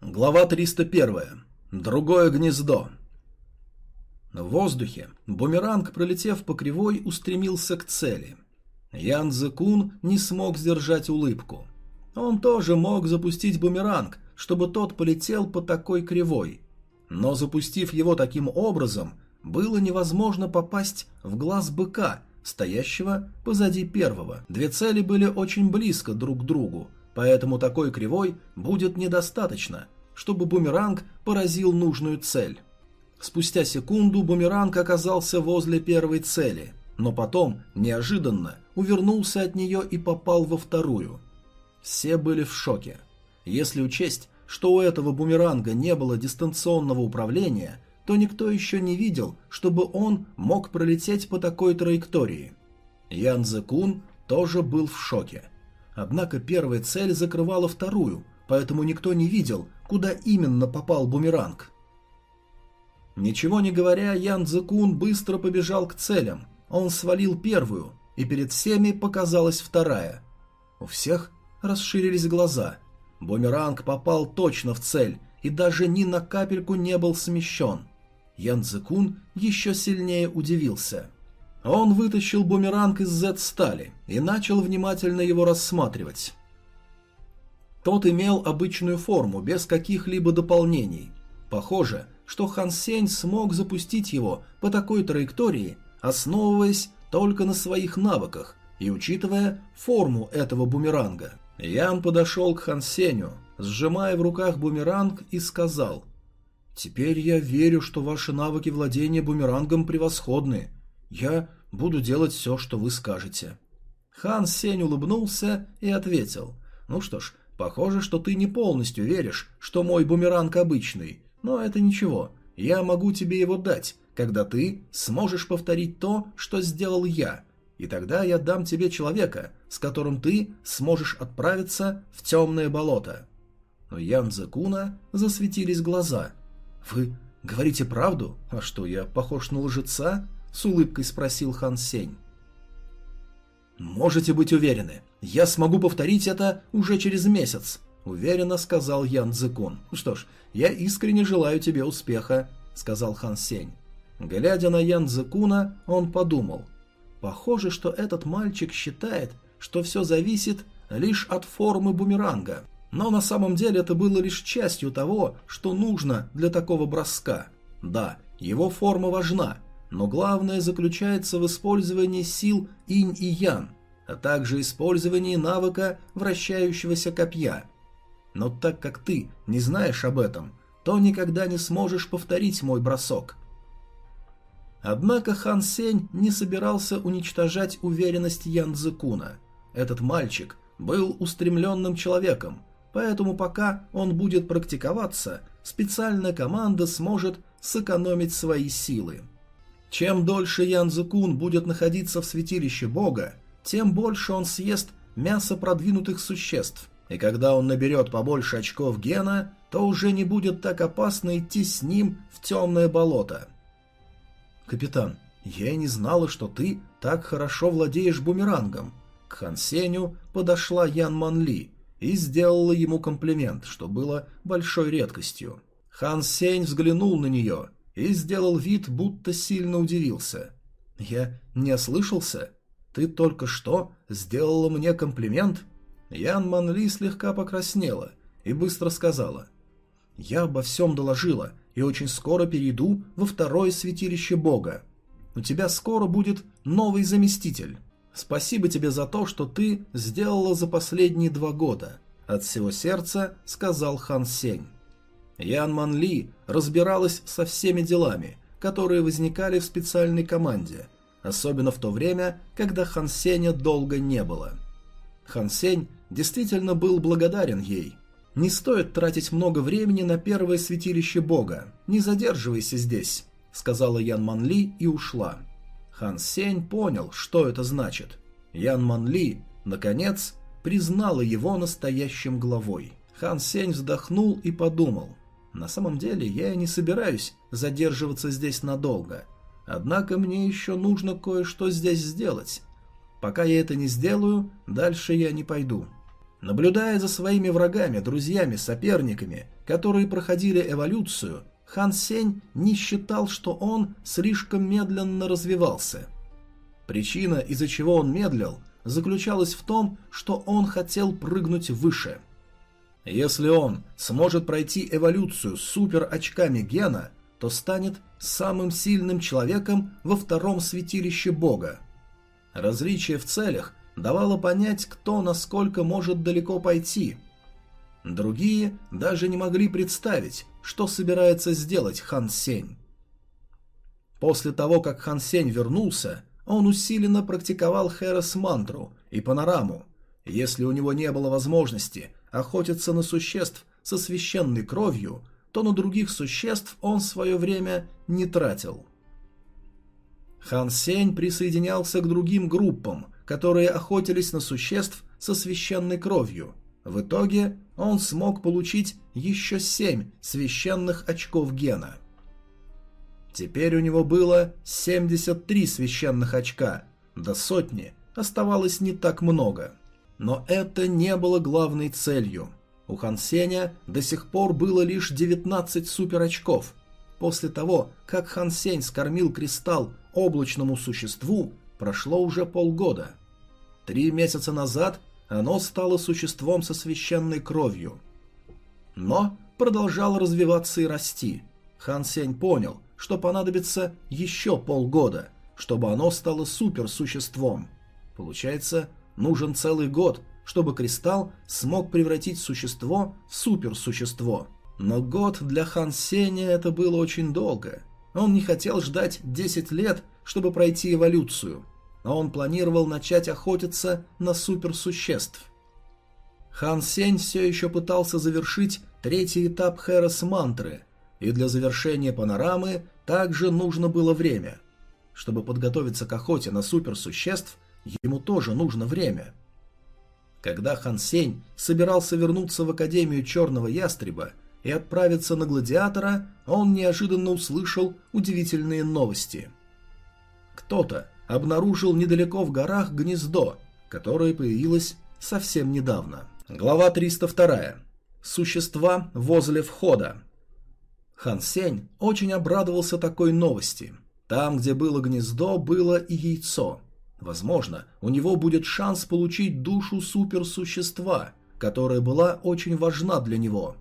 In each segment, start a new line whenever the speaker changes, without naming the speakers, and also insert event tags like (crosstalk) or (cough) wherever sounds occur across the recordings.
Глава 301. Другое гнездо. В воздухе бумеранг, пролетев по кривой, устремился к цели. Ян Зекун не смог сдержать улыбку. Он тоже мог запустить бумеранг, чтобы тот полетел по такой кривой. Но запустив его таким образом, было невозможно попасть в глаз быка, стоящего позади первого. Две цели были очень близко друг к другу, поэтому такой кривой будет недостаточно, чтобы бумеранг поразил нужную цель. Спустя секунду бумеранг оказался возле первой цели, но потом, неожиданно, увернулся от нее и попал во вторую. Все были в шоке. Если учесть, что у этого бумеранга не было дистанционного управления, то никто еще не видел, чтобы он мог пролететь по такой траектории. Ян Зекун тоже был в шоке. Однако первая цель закрывала вторую, поэтому никто не видел, куда именно попал бумеранг. Ничего не говоря, Ян Цзэкун быстро побежал к целям. Он свалил первую, и перед всеми показалась вторая. У всех расширились глаза. Бумеранг попал точно в цель и даже ни на капельку не был смещен. Ян Цзэкун еще сильнее удивился. Он вытащил бумеранг из Z-стали и начал внимательно его рассматривать. Тот имел обычную форму, без каких-либо дополнений. Похоже, что Хан Сень смог запустить его по такой траектории, основываясь только на своих навыках и учитывая форму этого бумеранга. Ян подошел к Хан Сенью, сжимая в руках бумеранг и сказал «Теперь я верю, что ваши навыки владения бумерангом превосходны. Я буду делать все, что вы скажете». Хан Сень улыбнулся и ответил «Ну что ж, похоже, что ты не полностью веришь, что мой бумеранг обычный, но это ничего, я могу тебе его дать, когда ты сможешь повторить то, что сделал я, и тогда я дам тебе человека, с которым ты сможешь отправиться в темное болото». Но Ян Зекуна засветились глаза. «Вы говорите правду? А что, я похож на лжеца?» — с улыбкой спросил Хан Сень. «Можете быть уверены, я смогу повторить это уже через месяц», Уверенно сказал Ян Цзэкун. «Что ж, я искренне желаю тебе успеха», — сказал Хан Сень. Глядя на Ян Цзэкуна, он подумал. «Похоже, что этот мальчик считает, что все зависит лишь от формы бумеранга. Но на самом деле это было лишь частью того, что нужно для такого броска. Да, его форма важна, но главное заключается в использовании сил инь и ян, а также использовании навыка вращающегося копья – но так как ты не знаешь об этом, то никогда не сможешь повторить мой бросок. Однако Хан Сень не собирался уничтожать уверенность Ян Цзэкуна. Этот мальчик был устремленным человеком, поэтому пока он будет практиковаться, специальная команда сможет сэкономить свои силы. Чем дольше Ян Цзэкун будет находиться в святилище Бога, тем больше он съест мясо продвинутых существ – и когда он наберет побольше очков гена, то уже не будет так опасно идти с ним в темное болото. «Капитан, я и не знала, что ты так хорошо владеешь бумерангом». К Хан Сеню подошла Ян Ман Ли и сделала ему комплимент, что было большой редкостью. Хан Сень взглянул на нее и сделал вид, будто сильно удивился. «Я не ослышался? Ты только что сделала мне комплимент?» Ян Манли слегка покраснела и быстро сказала. «Я обо всем доложила и очень скоро перейду во второе святилище Бога. У тебя скоро будет новый заместитель. Спасибо тебе за то, что ты сделала за последние два года», от всего сердца сказал Хан Сень. Ян Манли разбиралась со всеми делами, которые возникали в специальной команде, особенно в то время, когда Хан Сеня долго не было. Хан Сень действительно был благодарен ей. «Не стоит тратить много времени на первое святилище бога. Не задерживайся здесь», — сказала Ян Манли и ушла. Хан Сень понял, что это значит. Ян Манли, наконец, признала его настоящим главой. Хан Сень вздохнул и подумал. «На самом деле я не собираюсь задерживаться здесь надолго. Однако мне еще нужно кое-что здесь сделать. Пока я это не сделаю, дальше я не пойду». Наблюдая за своими врагами, друзьями, соперниками, которые проходили эволюцию, Хан Сень не считал, что он слишком медленно развивался. Причина, из-за чего он медлил, заключалась в том, что он хотел прыгнуть выше. Если он сможет пройти эволюцию с супер очками гена, то станет самым сильным человеком во втором святилище Бога. Различие в целях давало понять, кто насколько может далеко пойти. Другие даже не могли представить, что собирается сделать Хан Сень. После того, как Хан Сень вернулся, он усиленно практиковал Хэрос мантру и панораму. Если у него не было возможности охотиться на существ со священной кровью, то на других существ он свое время не тратил. Хан Сень присоединялся к другим группам, которые охотились на существ со священной кровью. В итоге он смог получить еще семь священных очков гена. Теперь у него было 73 священных очка, до сотни оставалось не так много. Но это не было главной целью. У Хан Сеня до сих пор было лишь 19 суперочков. После того, как Хан Сень скормил кристалл облачному существу, прошло уже полгода. Три месяца назад оно стало существом со священной кровью. Но продолжало развиваться и расти. Хан Сень понял, что понадобится еще полгода, чтобы оно стало суперсуществом. Получается, нужен целый год, чтобы кристалл смог превратить существо в суперсущество. Но год для Хан Сеня это было очень долго. Он не хотел ждать 10 лет, чтобы пройти эволюцию, а он планировал начать охотиться на суперсуществ. Хан Сень все еще пытался завершить третий этап Хэрос мантры, и для завершения панорамы также нужно было время. Чтобы подготовиться к охоте на суперсуществ, ему тоже нужно время – когда Хан Сень собирался вернуться в Академию Черного Ястреба и отправиться на Гладиатора, он неожиданно услышал удивительные новости. Кто-то обнаружил недалеко в горах гнездо, которое появилось совсем недавно. Глава 302. Существа возле входа. Хан Сень очень обрадовался такой новости. Там, где было гнездо, было и яйцо – Возможно, у него будет шанс получить душу суперсущества, которая была очень важна для него.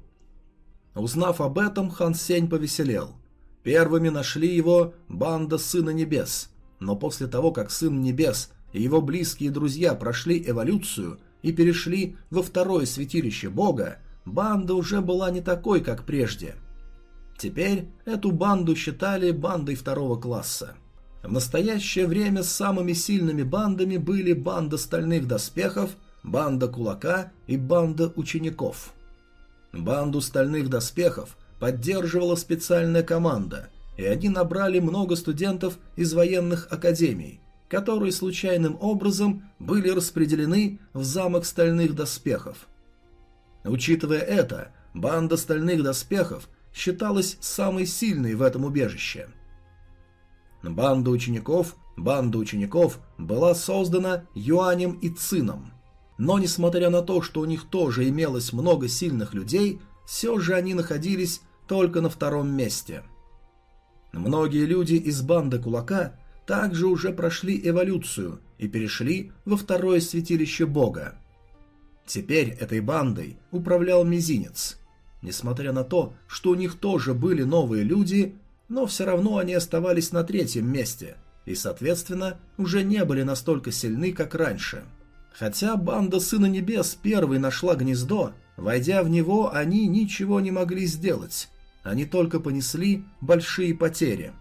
Узнав об этом, Хан Сень повеселел. Первыми нашли его банда Сына Небес, но после того, как Сын Небес и его близкие друзья прошли эволюцию и перешли во второе святилище Бога, банда уже была не такой, как прежде. Теперь эту банду считали бандой второго класса. В настоящее время самыми сильными бандами были банда стальных доспехов, банда кулака и банда учеников. Банду стальных доспехов поддерживала специальная команда, и они набрали много студентов из военных академий, которые случайным образом были распределены в замок стальных доспехов. Учитывая это, банда стальных доспехов считалась самой сильной в этом убежище – Банда учеников, банда учеников была создана Юанем и Цином. Но несмотря на то, что у них тоже имелось много сильных людей, все же они находились только на втором месте. Многие люди из банды Кулака также уже прошли эволюцию и перешли во второе святилище Бога. Теперь этой бандой управлял Мизинец. Несмотря на то, что у них тоже были новые люди, но все равно они оставались на третьем месте и, соответственно, уже не были настолько сильны, как раньше. Хотя банда Сына Небес первой нашла гнездо, войдя в него, они ничего не могли сделать. Они только понесли большие потери.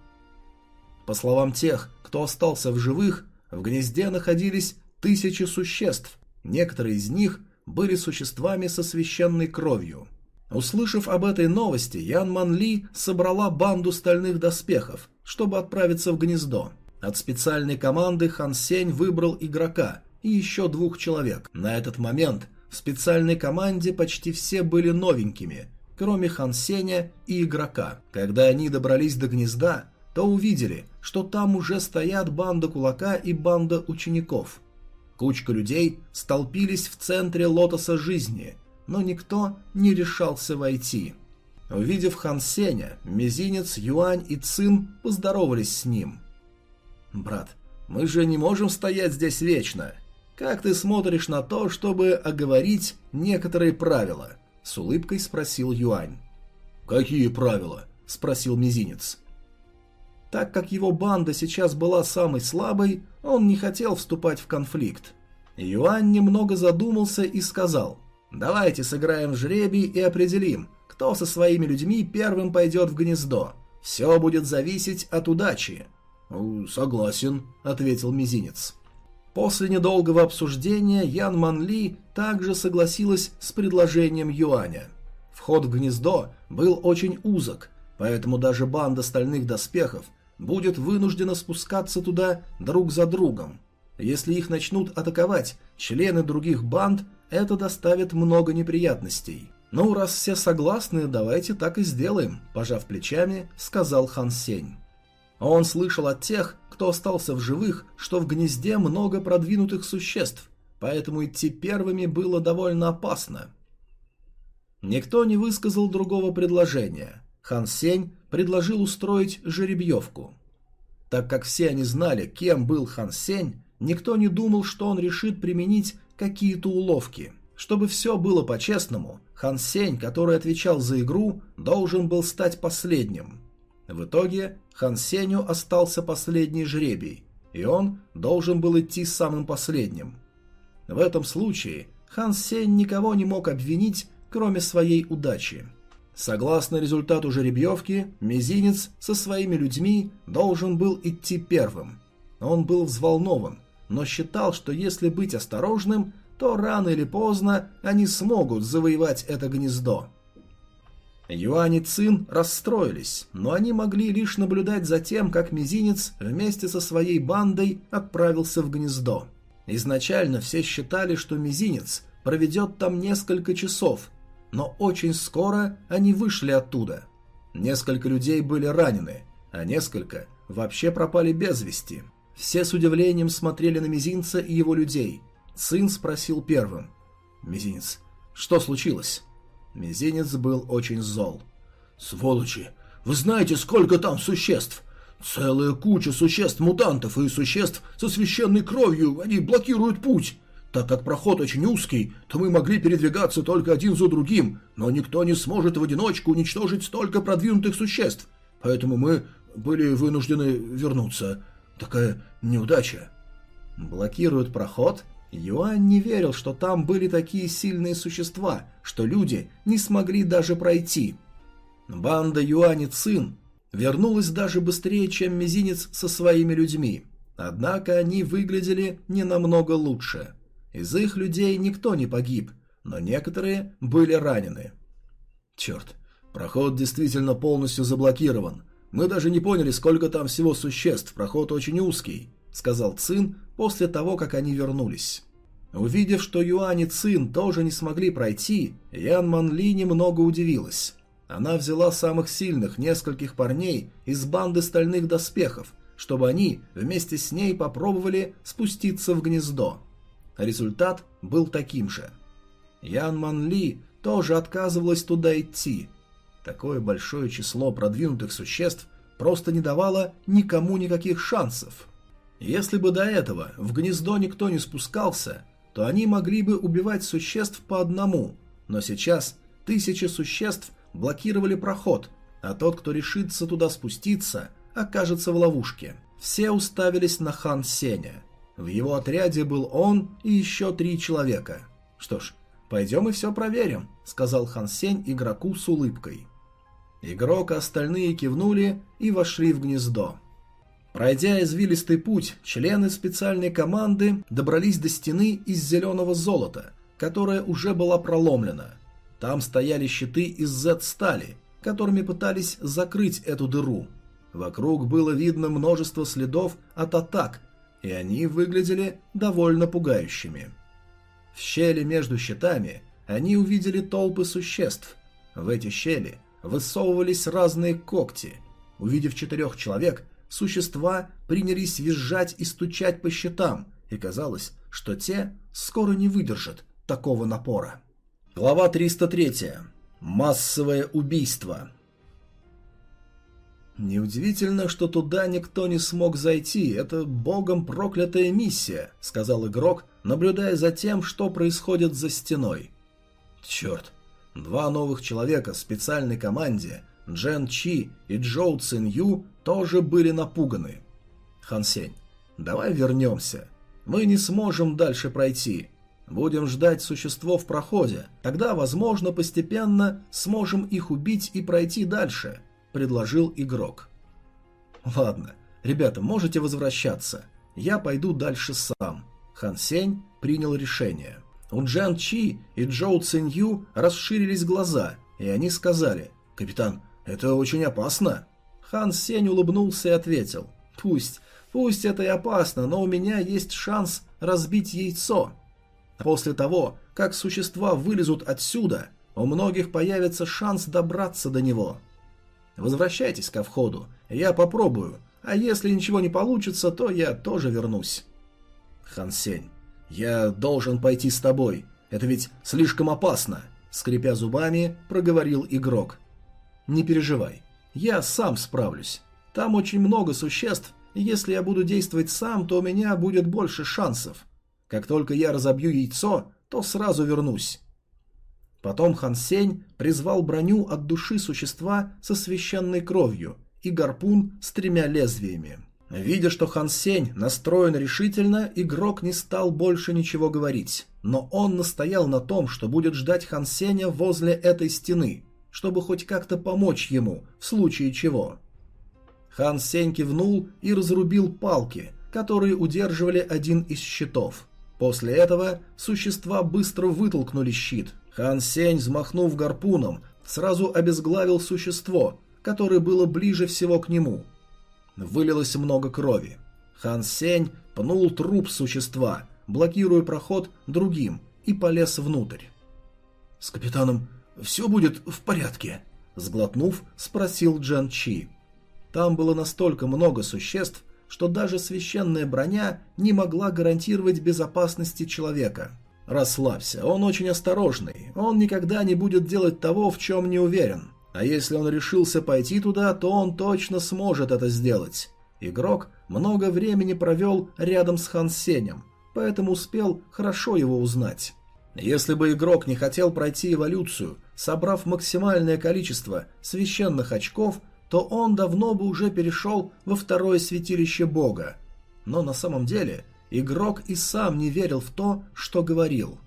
По словам тех, кто остался в живых, в гнезде находились тысячи существ, некоторые из них были существами со священной кровью – Услышав об этой новости, Ян Ман Ли собрала банду стальных доспехов, чтобы отправиться в гнездо. От специальной команды Хан Сень выбрал игрока и еще двух человек. На этот момент в специальной команде почти все были новенькими, кроме Хан Сеня и игрока. Когда они добрались до гнезда, то увидели, что там уже стоят банда кулака и банда учеников. Кучка людей столпились в центре лотоса жизни, но никто не решался войти. Увидев Хан Сеня, Мизинец, Юань и Цин поздоровались с ним. «Брат, мы же не можем стоять здесь вечно. Как ты смотришь на то, чтобы оговорить некоторые правила?» — с улыбкой спросил Юань. «Какие правила?» — спросил Мизинец. Так как его банда сейчас была самой слабой, он не хотел вступать в конфликт. Юань немного задумался и сказал, «Давайте сыграем в жребий и определим, кто со своими людьми первым пойдет в гнездо. Все будет зависеть от удачи». «Согласен», — ответил Мизинец. После недолгого обсуждения Ян Манли также согласилась с предложением Юаня. Вход в гнездо был очень узок, поэтому даже банда стальных доспехов будет вынуждена спускаться туда друг за другом. Если их начнут атаковать члены других банд, это доставит много неприятностей. «Ну, раз все согласны, давайте так и сделаем», – пожав плечами, сказал Хан Сень. Он слышал от тех, кто остался в живых, что в гнезде много продвинутых существ, поэтому идти первыми было довольно опасно. Никто не высказал другого предложения. Хан Сень предложил устроить жеребьевку. Так как все они знали, кем был Хан Сень, никто не думал, что он решит применить какие-то уловки. Чтобы все было по-честному, Хан Сень, который отвечал за игру, должен был стать последним. В итоге Хан Сенью остался последний жребий, и он должен был идти самым последним. В этом случае Хан Сень никого не мог обвинить, кроме своей удачи. Согласно результату жеребьевки, Мизинец со своими людьми должен был идти первым. Он был взволнован, но считал, что если быть осторожным, то рано или поздно они смогут завоевать это гнездо. Юань и Цин расстроились, но они могли лишь наблюдать за тем, как Мизинец вместе со своей бандой отправился в гнездо. Изначально все считали, что Мизинец проведет там несколько часов, но очень скоро они вышли оттуда. Несколько людей были ранены, а несколько вообще пропали без вести. Все с удивлением смотрели на Мизинца и его людей. Сын спросил первым. «Мизинец, что случилось?» Мизинец был очень зол. «Сволочи! Вы знаете, сколько там существ? Целая куча существ-мутантов и существ со священной кровью, они блокируют путь. Так как проход очень узкий, то мы могли передвигаться только один за другим, но никто не сможет в одиночку уничтожить столько продвинутых существ. Поэтому мы были вынуждены вернуться. Такая неудача. Блокируют проход? Юань не верил, что там были такие сильные существа, что люди не смогли даже пройти. Банда Юани Цин вернулась даже быстрее, чем Мизинец со своими людьми. Однако они выглядели не намного лучше. Из их людей никто не погиб, но некоторые были ранены. Черт, проход действительно полностью заблокирован. Мы даже не поняли, сколько там всего существ, проход очень узкий, сказал Цин после того, как они вернулись. Увидев, что Юань и Цин тоже не смогли пройти, Ян Манли немного удивилась. Она взяла самых сильных нескольких парней из банды стальных доспехов, чтобы они вместе с ней попробовали спуститься в гнездо. Результат был таким же. Ян Ман Ли тоже отказывалась туда идти. Такое большое число продвинутых существ просто не давало никому никаких шансов. Если бы до этого в гнездо никто не спускался, то они могли бы убивать существ по одному, но сейчас тысячи существ блокировали проход, а тот, кто решится туда спуститься, окажется в ловушке. Все уставились на Хан Сеня. В его отряде был он и еще три человека. Что ж, пойдем и все проверим, сказал Хан Сень игроку с улыбкой. Игрок и остальные кивнули и вошли в гнездо. Пройдя извилистый путь, члены специальной команды добрались до стены из зеленого золота, которая уже была проломлена. Там стояли щиты из Z-стали, которыми пытались закрыть эту дыру. Вокруг было видно множество следов от атак, и они выглядели довольно пугающими. В щели между щитами они увидели толпы существ. В эти щели высовывались разные когти. Увидев четырех человек, существа принялись визжать и стучать по щитам, и казалось, что те скоро не выдержат такого напора. Глава 303. Массовое убийство. «Неудивительно, что туда никто не смог зайти. Это богом проклятая миссия», — сказал игрок, наблюдая за тем, что происходит за стеной. «Черт. Два новых человека в специальной команде, Джен Чи и Джоу Цин Ю, тоже были напуганы. Хан Сень, давай вернемся. Мы не сможем дальше пройти. Будем ждать существо в проходе. Тогда, возможно, постепенно сможем их убить и пройти дальше» предложил игрок. «Ладно, ребята, можете возвращаться. Я пойду дальше сам». Хан Сень принял решение. У Джан Чи и Джоу Цинью расширились глаза, и они сказали «Капитан, это очень опасно». Хан Сень улыбнулся и ответил «Пусть, пусть это и опасно, но у меня есть шанс разбить яйцо». После того, как существа вылезут отсюда, у многих появится шанс добраться до него. Возвращайтесь ко входу, я попробую, а если ничего не получится, то я тоже вернусь. Хан Сень, я должен пойти с тобой, это ведь слишком опасно, скрипя зубами, проговорил игрок. Не переживай, я сам справлюсь. Там очень много существ, и если я буду действовать сам, то у меня будет больше шансов. Как только я разобью яйцо, то сразу вернусь. Потом Хан Сень призвал броню от души существа со священной кровью и гарпун с тремя лезвиями. Видя, что Хан Сень настроен решительно, игрок не стал больше ничего говорить, но он настоял на том, что будет ждать Хан Сеня возле этой стены, чтобы хоть как-то помочь ему, в случае чего. Хан Сень кивнул и разрубил палки, которые удерживали один из щитов. После этого существа быстро вытолкнули щит – Хан Сень, взмахнув гарпуном, сразу обезглавил существо, которое было ближе всего к нему. Вылилось много крови. Хан Сень пнул труп существа, блокируя проход другим, и полез внутрь. «С капитаном все будет в порядке?» Сглотнув, спросил Джан Чи. Там было настолько много существ, что даже священная броня не могла гарантировать безопасности человека. Расслабься, он очень осторожный, он никогда не будет делать того, в чем не уверен. А если он решился пойти туда, то он точно сможет это сделать. Игрок много времени провел рядом с Хан Сенем, поэтому успел хорошо его узнать. Если бы игрок не хотел пройти эволюцию, собрав максимальное количество священных очков, то он давно бы уже перешел во второе святилище бога. Но на самом деле Игрок и сам не верил в то, что говорил.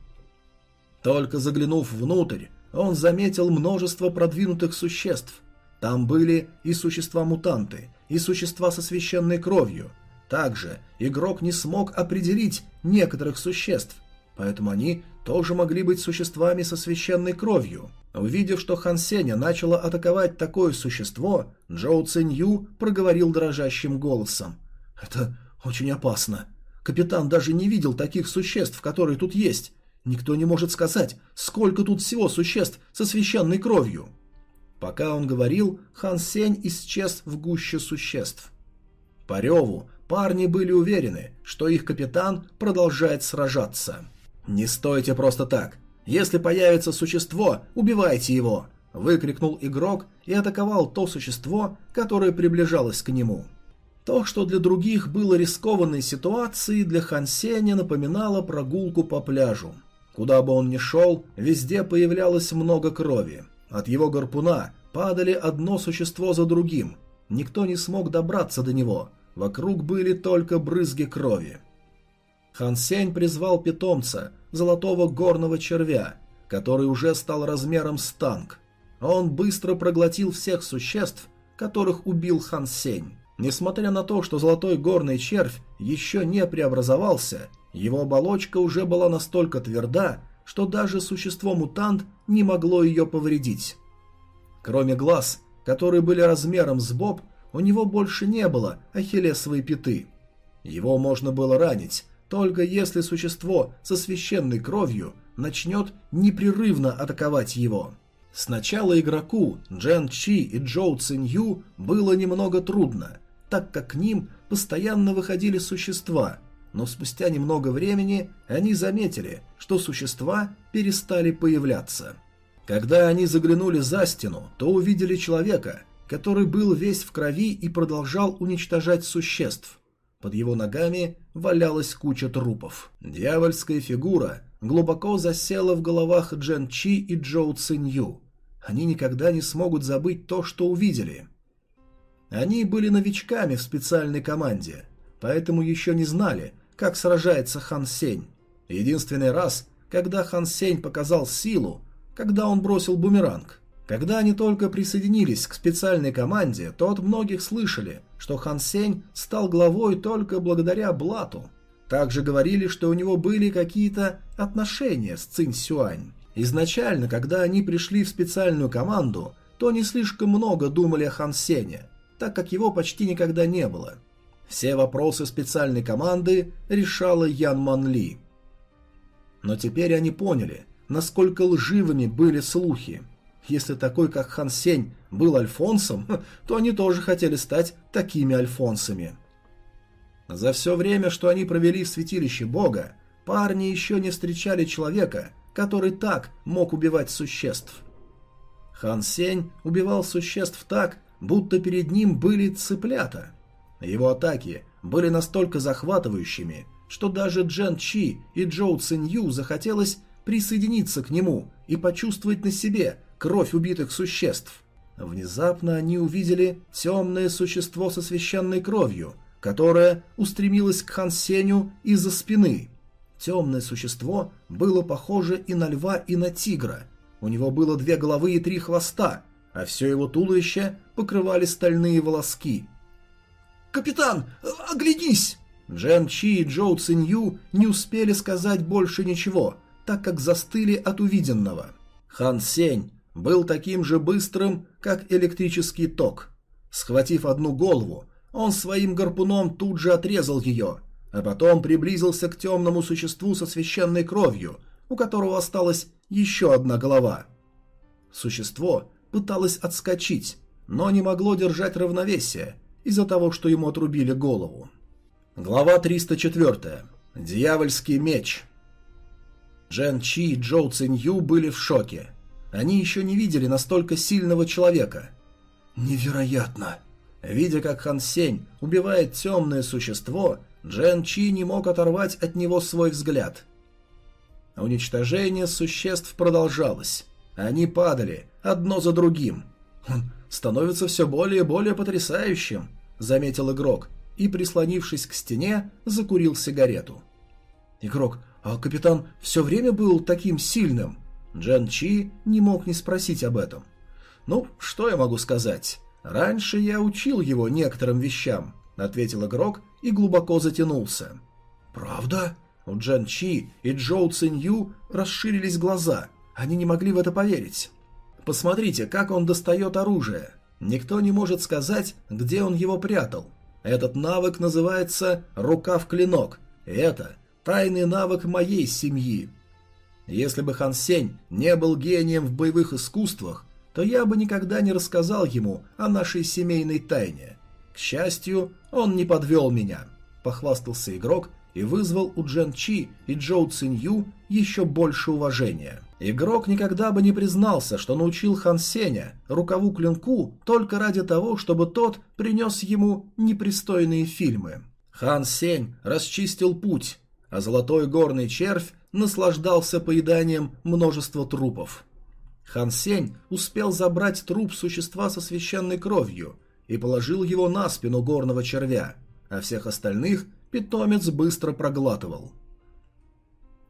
Только заглянув внутрь, он заметил множество продвинутых существ. Там были и существа-мутанты, и существа со священной кровью. Также игрок не смог определить некоторых существ, поэтому они тоже могли быть существами со священной кровью. Увидев, что Хан Сеня начало атаковать такое существо, Джоу Цинью проговорил дрожащим голосом. «Это очень опасно. Капитан даже не видел таких существ, которые тут есть. Никто не может сказать, сколько тут всего существ со священной кровью. Пока он говорил, Хан Сень исчез в гуще существ. По реву парни были уверены, что их капитан продолжает сражаться. «Не стойте просто так. Если появится существо, убивайте его!» – выкрикнул игрок и атаковал то существо, которое приближалось к нему. То, что для других было рискованной ситуацией, для Хан Сеня напоминало прогулку по пляжу. Куда бы он ни шел, везде появлялось много крови. От его гарпуна падали одно существо за другим. Никто не смог добраться до него. Вокруг были только брызги крови. Хан Сень призвал питомца, золотого горного червя, который уже стал размером с танк. Он быстро проглотил всех существ, которых убил Хан Сень. Несмотря на то, что золотой горный червь еще не преобразовался, его оболочка уже была настолько тверда, что даже существо-мутант не могло ее повредить. Кроме глаз, которые были размером с боб, у него больше не было ахиллесовой пяты. Его можно было ранить, только если существо со священной кровью начнет непрерывно атаковать его. Сначала игроку Джен Чи и Джоу Цинью было немного трудно – так как к ним постоянно выходили существа, но спустя немного времени они заметили, что существа перестали появляться. Когда они заглянули за стену, то увидели человека, который был весь в крови и продолжал уничтожать существ. Под его ногами валялась куча трупов. Дьявольская фигура глубоко засела в головах Джен Чи и Джоу Цинью. Они никогда не смогут забыть то, что увидели. Они были новичками в специальной команде, поэтому еще не знали, как сражается Хан Сень. Единственный раз, когда Хан Сень показал силу, когда он бросил бумеранг. Когда они только присоединились к специальной команде, то от многих слышали, что Хан Сень стал главой только благодаря Блату. Также говорили, что у него были какие-то отношения с Цинь Сюань. Изначально, когда они пришли в специальную команду, то не слишком много думали о Хан Сене, так как его почти никогда не было. Все вопросы специальной команды решала Ян Ман Ли. Но теперь они поняли, насколько лживыми были слухи. Если такой, как Хан Сень, был альфонсом, (laughs) то они тоже хотели стать такими альфонсами. За все время, что они провели в святилище Бога, парни еще не встречали человека, который так мог убивать существ. Хан Сень убивал существ так, будто перед ним были цыплята. Его атаки были настолько захватывающими, что даже Джен Чи и Джоу Цинью захотелось присоединиться к нему и почувствовать на себе кровь убитых существ. Внезапно они увидели темное существо со священной кровью, которое устремилось к Хан Сеню из-за спины. Темное существо было похоже и на льва, и на тигра. У него было две головы и три хвоста, а все его туловище покрывали стальные волоски. «Капитан, оглянись!» Джен Чи и Джоу Цинью не успели сказать больше ничего, так как застыли от увиденного. Хан Сень был таким же быстрым, как электрический ток. Схватив одну голову, он своим гарпуном тут же отрезал ее, а потом приблизился к темному существу со священной кровью, у которого осталась еще одна голова. Существо пыталось отскочить, но не могло держать равновесие из-за того, что ему отрубили голову. Глава 304. Дьявольский меч. Джен Чи и Джоу Цинью были в шоке. Они еще не видели настолько сильного человека. Невероятно! Видя, как Хан Сень убивает темное существо, Джен Чи не мог оторвать от него свой взгляд. Уничтожение существ продолжалось. Они падали, одно за другим. «Он становится все более и более потрясающим», — заметил игрок, и, прислонившись к стене, закурил сигарету. «Игрок, а капитан все время был таким сильным?» Джан Чи не мог не спросить об этом. «Ну, что я могу сказать? Раньше я учил его некоторым вещам», — ответил игрок и глубоко затянулся. «Правда?» У Джан Чи и Джоу Цинью расширились глаза. Они не могли в это поверить. Посмотрите, как он достает оружие. Никто не может сказать, где он его прятал. Этот навык называется «рука в клинок». Это тайный навык моей семьи. Если бы Хан Сень не был гением в боевых искусствах, то я бы никогда не рассказал ему о нашей семейной тайне. К счастью, он не подвел меня, похвастался игрок и вызвал у Джен Чи и Джоу Цинью еще больше уважения. Игрок никогда бы не признался, что научил Хан Сеня рукаву клинку только ради того, чтобы тот принес ему непристойные фильмы. Хан Сень расчистил путь, а золотой горный червь наслаждался поеданием множества трупов. Хан Сень успел забрать труп существа со священной кровью и положил его на спину горного червя, а всех остальных питомец быстро проглатывал.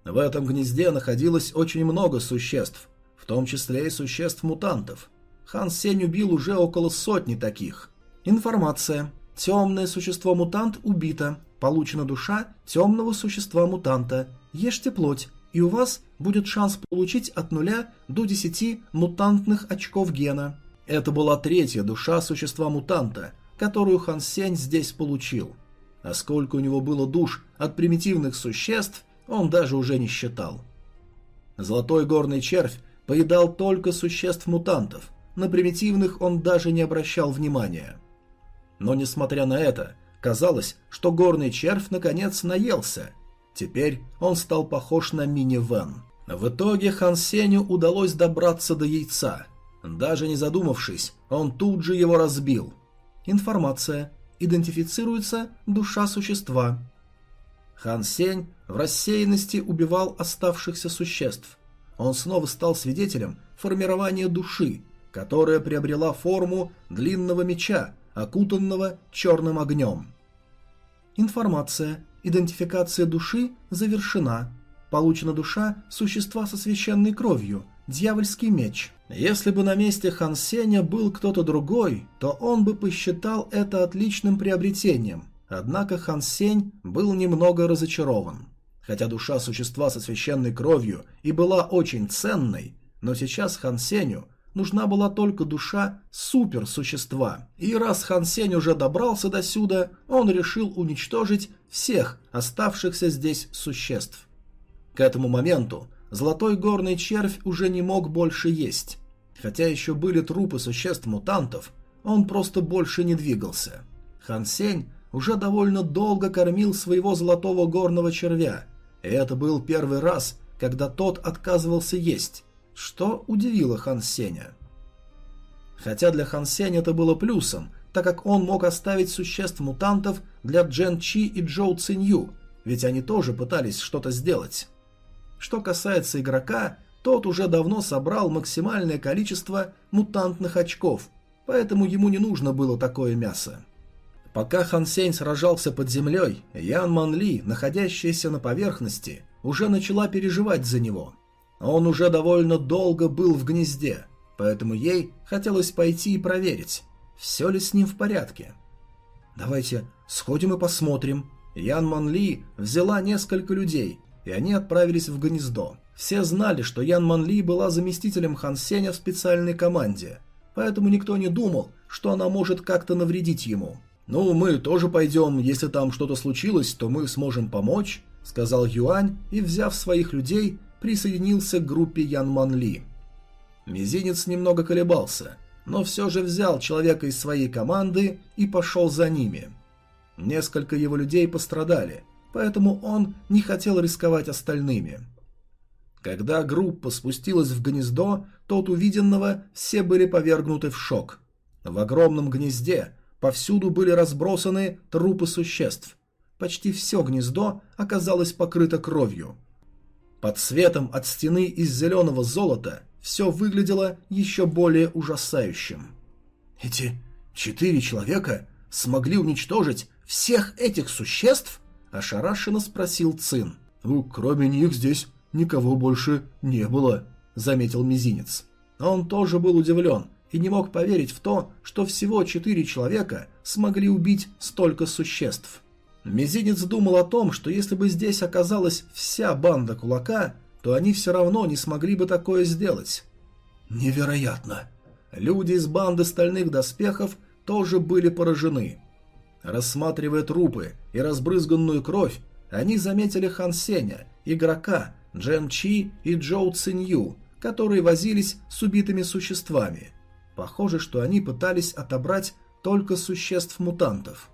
В этом гнезде находилось очень много существ, в том числе и существ-мутантов. Хан Сень убил уже около сотни таких. Информация. Темное существо-мутант убито. Получена душа темного существа-мутанта. Ешьте плоть, и у вас будет шанс получить от нуля до 10 мутантных очков гена. Это была третья душа существа-мутанта, которую Хан Сень здесь получил. А сколько у него было душ от примитивных существ, он даже уже не считал. Золотой горный червь поедал только существ-мутантов, на примитивных он даже не обращал внимания. Но несмотря на это, Казалось, что горный червь наконец наелся. Теперь он стал похож на мини-вен. В итоге Хан Сеню удалось добраться до яйца. Даже не задумавшись, он тут же его разбил. Информация. Идентифицируется душа существа. Хан Сень в рассеянности убивал оставшихся существ. Он снова стал свидетелем формирования души, которая приобрела форму длинного меча, окутанного черным огнем. Информация. Идентификация души завершена. Получена душа существа со священной кровью, дьявольский меч. Если бы на месте Хан Сеня был кто-то другой, то он бы посчитал это отличным приобретением. Однако Хан Сень был немного разочарован. Хотя душа существа со священной кровью и была очень ценной, но сейчас Хан Сеню нужна была только душа суперсущества. И раз Хан Сень уже добрался до сюда, он решил уничтожить всех оставшихся здесь существ. К этому моменту золотой горный червь уже не мог больше есть. Хотя еще были трупы существ-мутантов, он просто больше не двигался. Хан Сень уже довольно долго кормил своего золотого горного червя, и это был первый раз, когда тот отказывался есть, что удивило Хан Сеня. Хотя для Хан Сеня это было плюсом, так как он мог оставить существ-мутантов для Джен Чи и Джоу Цинью, ведь они тоже пытались что-то сделать. Что касается игрока, тот уже давно собрал максимальное количество мутантных очков, поэтому ему не нужно было такое мясо. Пока Хан Сень сражался под землей, Ян Ман Ли, находящаяся на поверхности, уже начала переживать за него. Он уже довольно долго был в гнезде, поэтому ей хотелось пойти и проверить, все ли с ним в порядке. «Давайте сходим и посмотрим». Ян Ман Ли взяла несколько людей, и они отправились в гнездо. Все знали, что Ян Ман Ли была заместителем Хан Сеня в специальной команде, поэтому никто не думал, что она может как-то навредить ему. «Ну, мы тоже пойдем, если там что-то случилось, то мы сможем помочь», — сказал Юань и, взяв своих людей, присоединился к группе Ян Ман Ли. Мизинец немного колебался, но все же взял человека из своей команды и пошел за ними. Несколько его людей пострадали, поэтому он не хотел рисковать остальными. Когда группа спустилась в гнездо, то от увиденного все были повергнуты в шок. В огромном гнезде повсюду были разбросаны трупы существ. Почти все гнездо оказалось покрыто кровью – под светом от стены из зеленого золота все выглядело еще более ужасающим. «Эти четыре человека смогли уничтожить всех этих существ?» – ошарашенно спросил Цин. «Ну, кроме них здесь никого больше не было», – заметил Мизинец. Он тоже был удивлен и не мог поверить в то, что всего четыре человека смогли убить столько существ. Мизинец думал о том, что если бы здесь оказалась вся банда кулака, то они все равно не смогли бы такое сделать. Невероятно! Люди из банды стальных доспехов тоже были поражены. Рассматривая трупы и разбрызганную кровь, они заметили Хан Сеня, игрока, Джен Чи и Джоу Цинью, которые возились с убитыми существами. Похоже, что они пытались отобрать только существ-мутантов.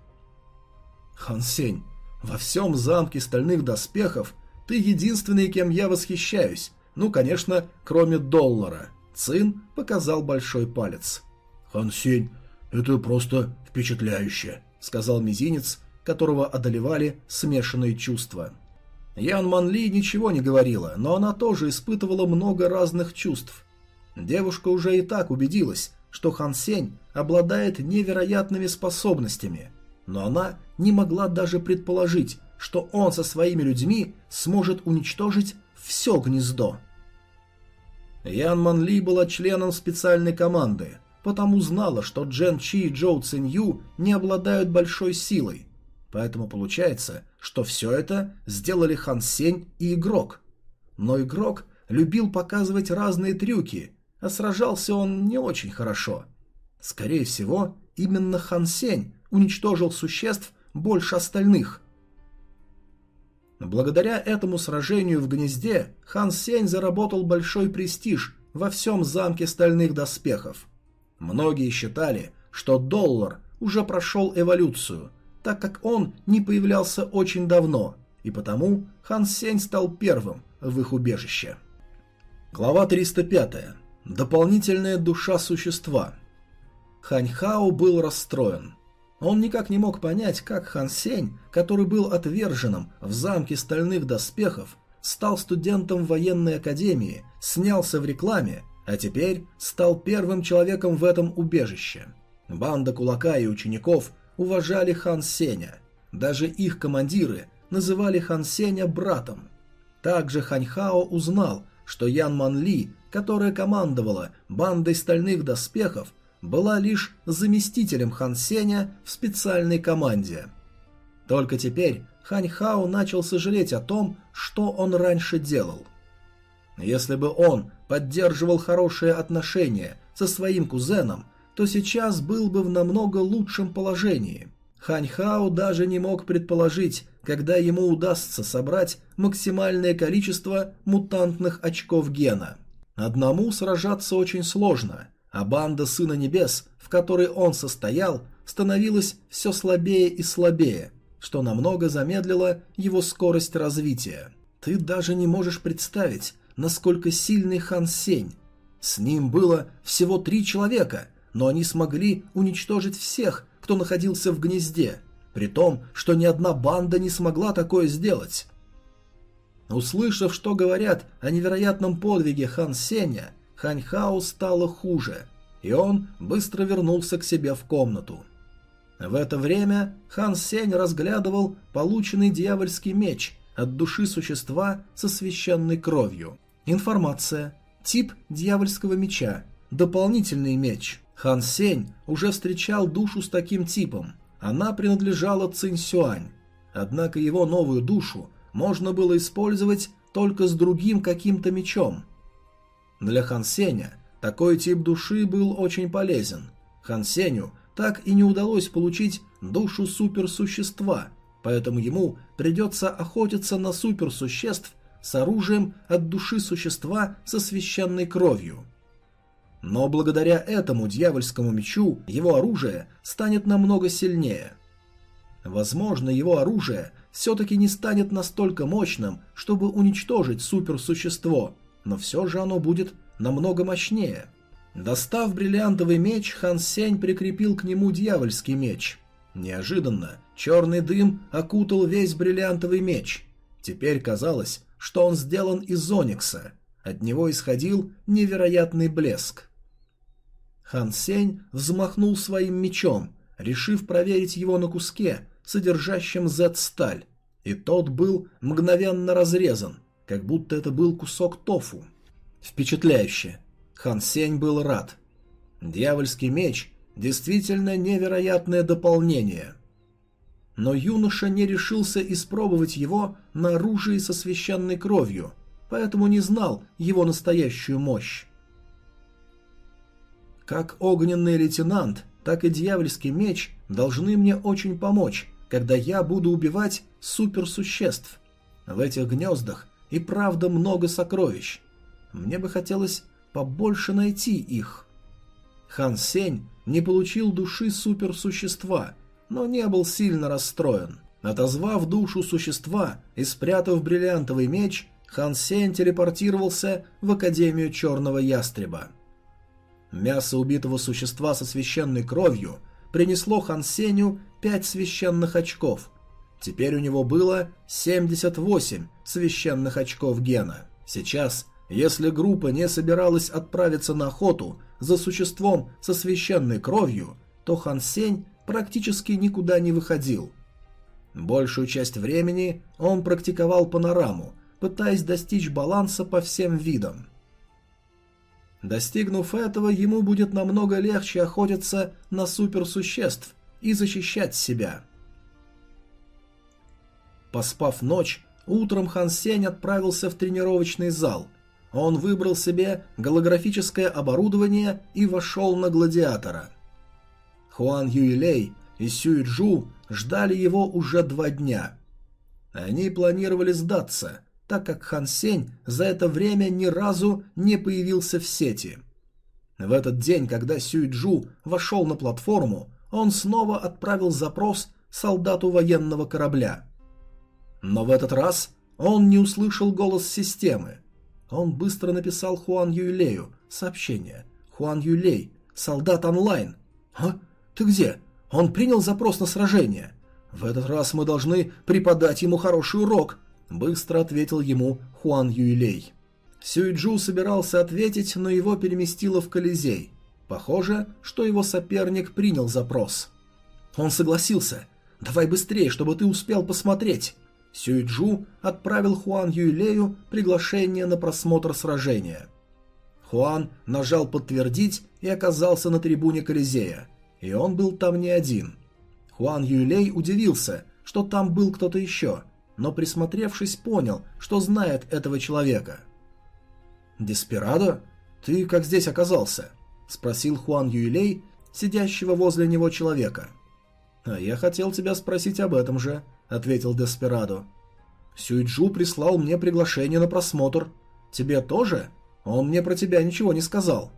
Хан Сень, во всем замке стальных доспехов ты единственный, кем я восхищаюсь. Ну, конечно, кроме доллара. Цин показал большой палец. Хан Сень, это просто впечатляюще, сказал мизинец, которого одолевали смешанные чувства. Ян Ман Ли ничего не говорила, но она тоже испытывала много разных чувств. Девушка уже и так убедилась, что Хан Сень обладает невероятными способностями, но она не могла даже предположить, что он со своими людьми сможет уничтожить все гнездо. Ян Ман Ли была членом специальной команды, потому знала, что Джен Чи и Джоу Цин Ю не обладают большой силой. Поэтому получается, что все это сделали Хан Сень и игрок. Но игрок любил показывать разные трюки, а сражался он не очень хорошо. Скорее всего, именно Хан Сень уничтожил существ больше остальных. Благодаря этому сражению в гнезде Хан Сень заработал большой престиж во всем замке стальных доспехов. Многие считали, что доллар уже прошел эволюцию, так как он не появлялся очень давно, и потому Хан Сень стал первым в их убежище. Глава 305. Дополнительная душа существа. Хань Хао был расстроен. Он никак не мог понять, как Хан Сень, который был отверженным в замке стальных доспехов, стал студентом военной академии, снялся в рекламе, а теперь стал первым человеком в этом убежище. Банда кулака и учеников уважали Хан Сеня. Даже их командиры называли Хан Сеня братом. Также Хань Хао узнал, что Ян Ман Ли, которая командовала бандой стальных доспехов, была лишь заместителем Хан Сеня в специальной команде. Только теперь Хань Хао начал сожалеть о том, что он раньше делал. Если бы он поддерживал хорошие отношения со своим кузеном, то сейчас был бы в намного лучшем положении. Хань Хао даже не мог предположить, когда ему удастся собрать максимальное количество мутантных очков гена. Одному сражаться очень сложно, а банда Сына Небес, в которой он состоял, становилась все слабее и слабее, что намного замедлило его скорость развития. Ты даже не можешь представить, насколько сильный Хан Сень. С ним было всего три человека, но они смогли уничтожить всех, кто находился в гнезде, при том, что ни одна банда не смогла такое сделать. Услышав, что говорят о невероятном подвиге Хан Сеня, Хань Хао стало хуже, и он быстро вернулся к себе в комнату. В это время Хан Сень разглядывал полученный дьявольский меч от души существа со священной кровью. Информация. Тип дьявольского меча. Дополнительный меч. Хан Сень уже встречал душу с таким типом. Она принадлежала Цинь Сюань. Однако его новую душу можно было использовать только с другим каким-то мечом. Для Хан Сеня такой тип души был очень полезен. Хан Сеню так и не удалось получить душу суперсущества, поэтому ему придется охотиться на суперсуществ с оружием от души существа со священной кровью. Но благодаря этому дьявольскому мечу его оружие станет намного сильнее. Возможно, его оружие все-таки не станет настолько мощным, чтобы уничтожить суперсущество, но все же оно будет намного мощнее. Достав бриллиантовый меч, Хан Сень прикрепил к нему дьявольский меч. Неожиданно черный дым окутал весь бриллиантовый меч. Теперь казалось, что он сделан из оникса. От него исходил невероятный блеск. Хан Сень взмахнул своим мечом, решив проверить его на куске, содержащем Z-сталь, и тот был мгновенно разрезан, как будто это был кусок тофу. Впечатляюще. Хан Сень был рад. Дьявольский меч действительно невероятное дополнение. Но юноша не решился испробовать его на оружии со священной кровью, поэтому не знал его настоящую мощь. Как огненный лейтенант, так и дьявольский меч должны мне очень помочь, когда я буду убивать суперсуществ. В этих гнездах и правда много сокровищ. Мне бы хотелось побольше найти их. Хан Сень не получил души суперсущества, но не был сильно расстроен. Отозвав душу существа и спрятав бриллиантовый меч, Хан Сень телепортировался в Академию Черного Ястреба. Мясо убитого существа со священной кровью принесло Хан Сеню пять священных очков. Теперь у него было 78 священных очков гена. Сейчас, если группа не собиралась отправиться на охоту за существом со священной кровью, то Хан Сень практически никуда не выходил. Большую часть времени он практиковал панораму, пытаясь достичь баланса по всем видам. Достигнув этого, ему будет намного легче охотиться на суперсуществ и защищать себя. Поспав ночь, утром Хан Сень отправился в тренировочный зал. Он выбрал себе голографическое оборудование и вошел на гладиатора. Хуан Юйлей и Сюй Джу ждали его уже два дня. Они планировали сдаться, так как Хан Сень за это время ни разу не появился в сети. В этот день, когда Сюй Джу вошел на платформу, он снова отправил запрос солдату военного корабля. Но в этот раз он не услышал голос системы. Он быстро написал Хуан Юйлею сообщение. «Хуан Юлей, солдат онлайн». «А? Ты где? Он принял запрос на сражение». «В этот раз мы должны преподать ему хороший урок», – быстро ответил ему Хуан Юйлей. Сюйджу собирался ответить, но его переместило в Колизей. Похоже, что его соперник принял запрос. Он согласился. «Давай быстрее, чтобы ты успел посмотреть». Сюйджу отправил Хуан Юйлею приглашение на просмотр сражения. Хуан нажал «Подтвердить» и оказался на трибуне Колизея. И он был там не один. Хуан Юйлей удивился, что там был кто-то еще, но присмотревшись понял, что знает этого человека – «Деспирадо? Ты как здесь оказался?» – спросил Хуан Юйлей, сидящего возле него человека. «А я хотел тебя спросить об этом же», – ответил Деспирадо. «Сюйджу прислал мне приглашение на просмотр. Тебе тоже? Он мне про тебя ничего не сказал».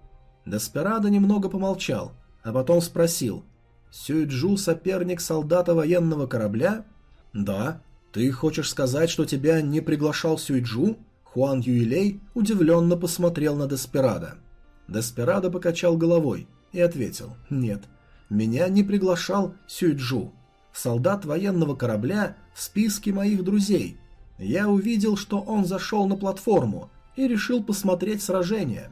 Деспирадо немного помолчал, а потом спросил. «Сюйджу – соперник солдата военного корабля?» «Да. Ты хочешь сказать, что тебя не приглашал Сюйджу?» Хуан Юйлей удивленно посмотрел на Деспирадо. Деспирадо покачал головой и ответил «Нет, меня не приглашал Сюйджу, солдат военного корабля в списке моих друзей. Я увидел, что он зашел на платформу и решил посмотреть сражение».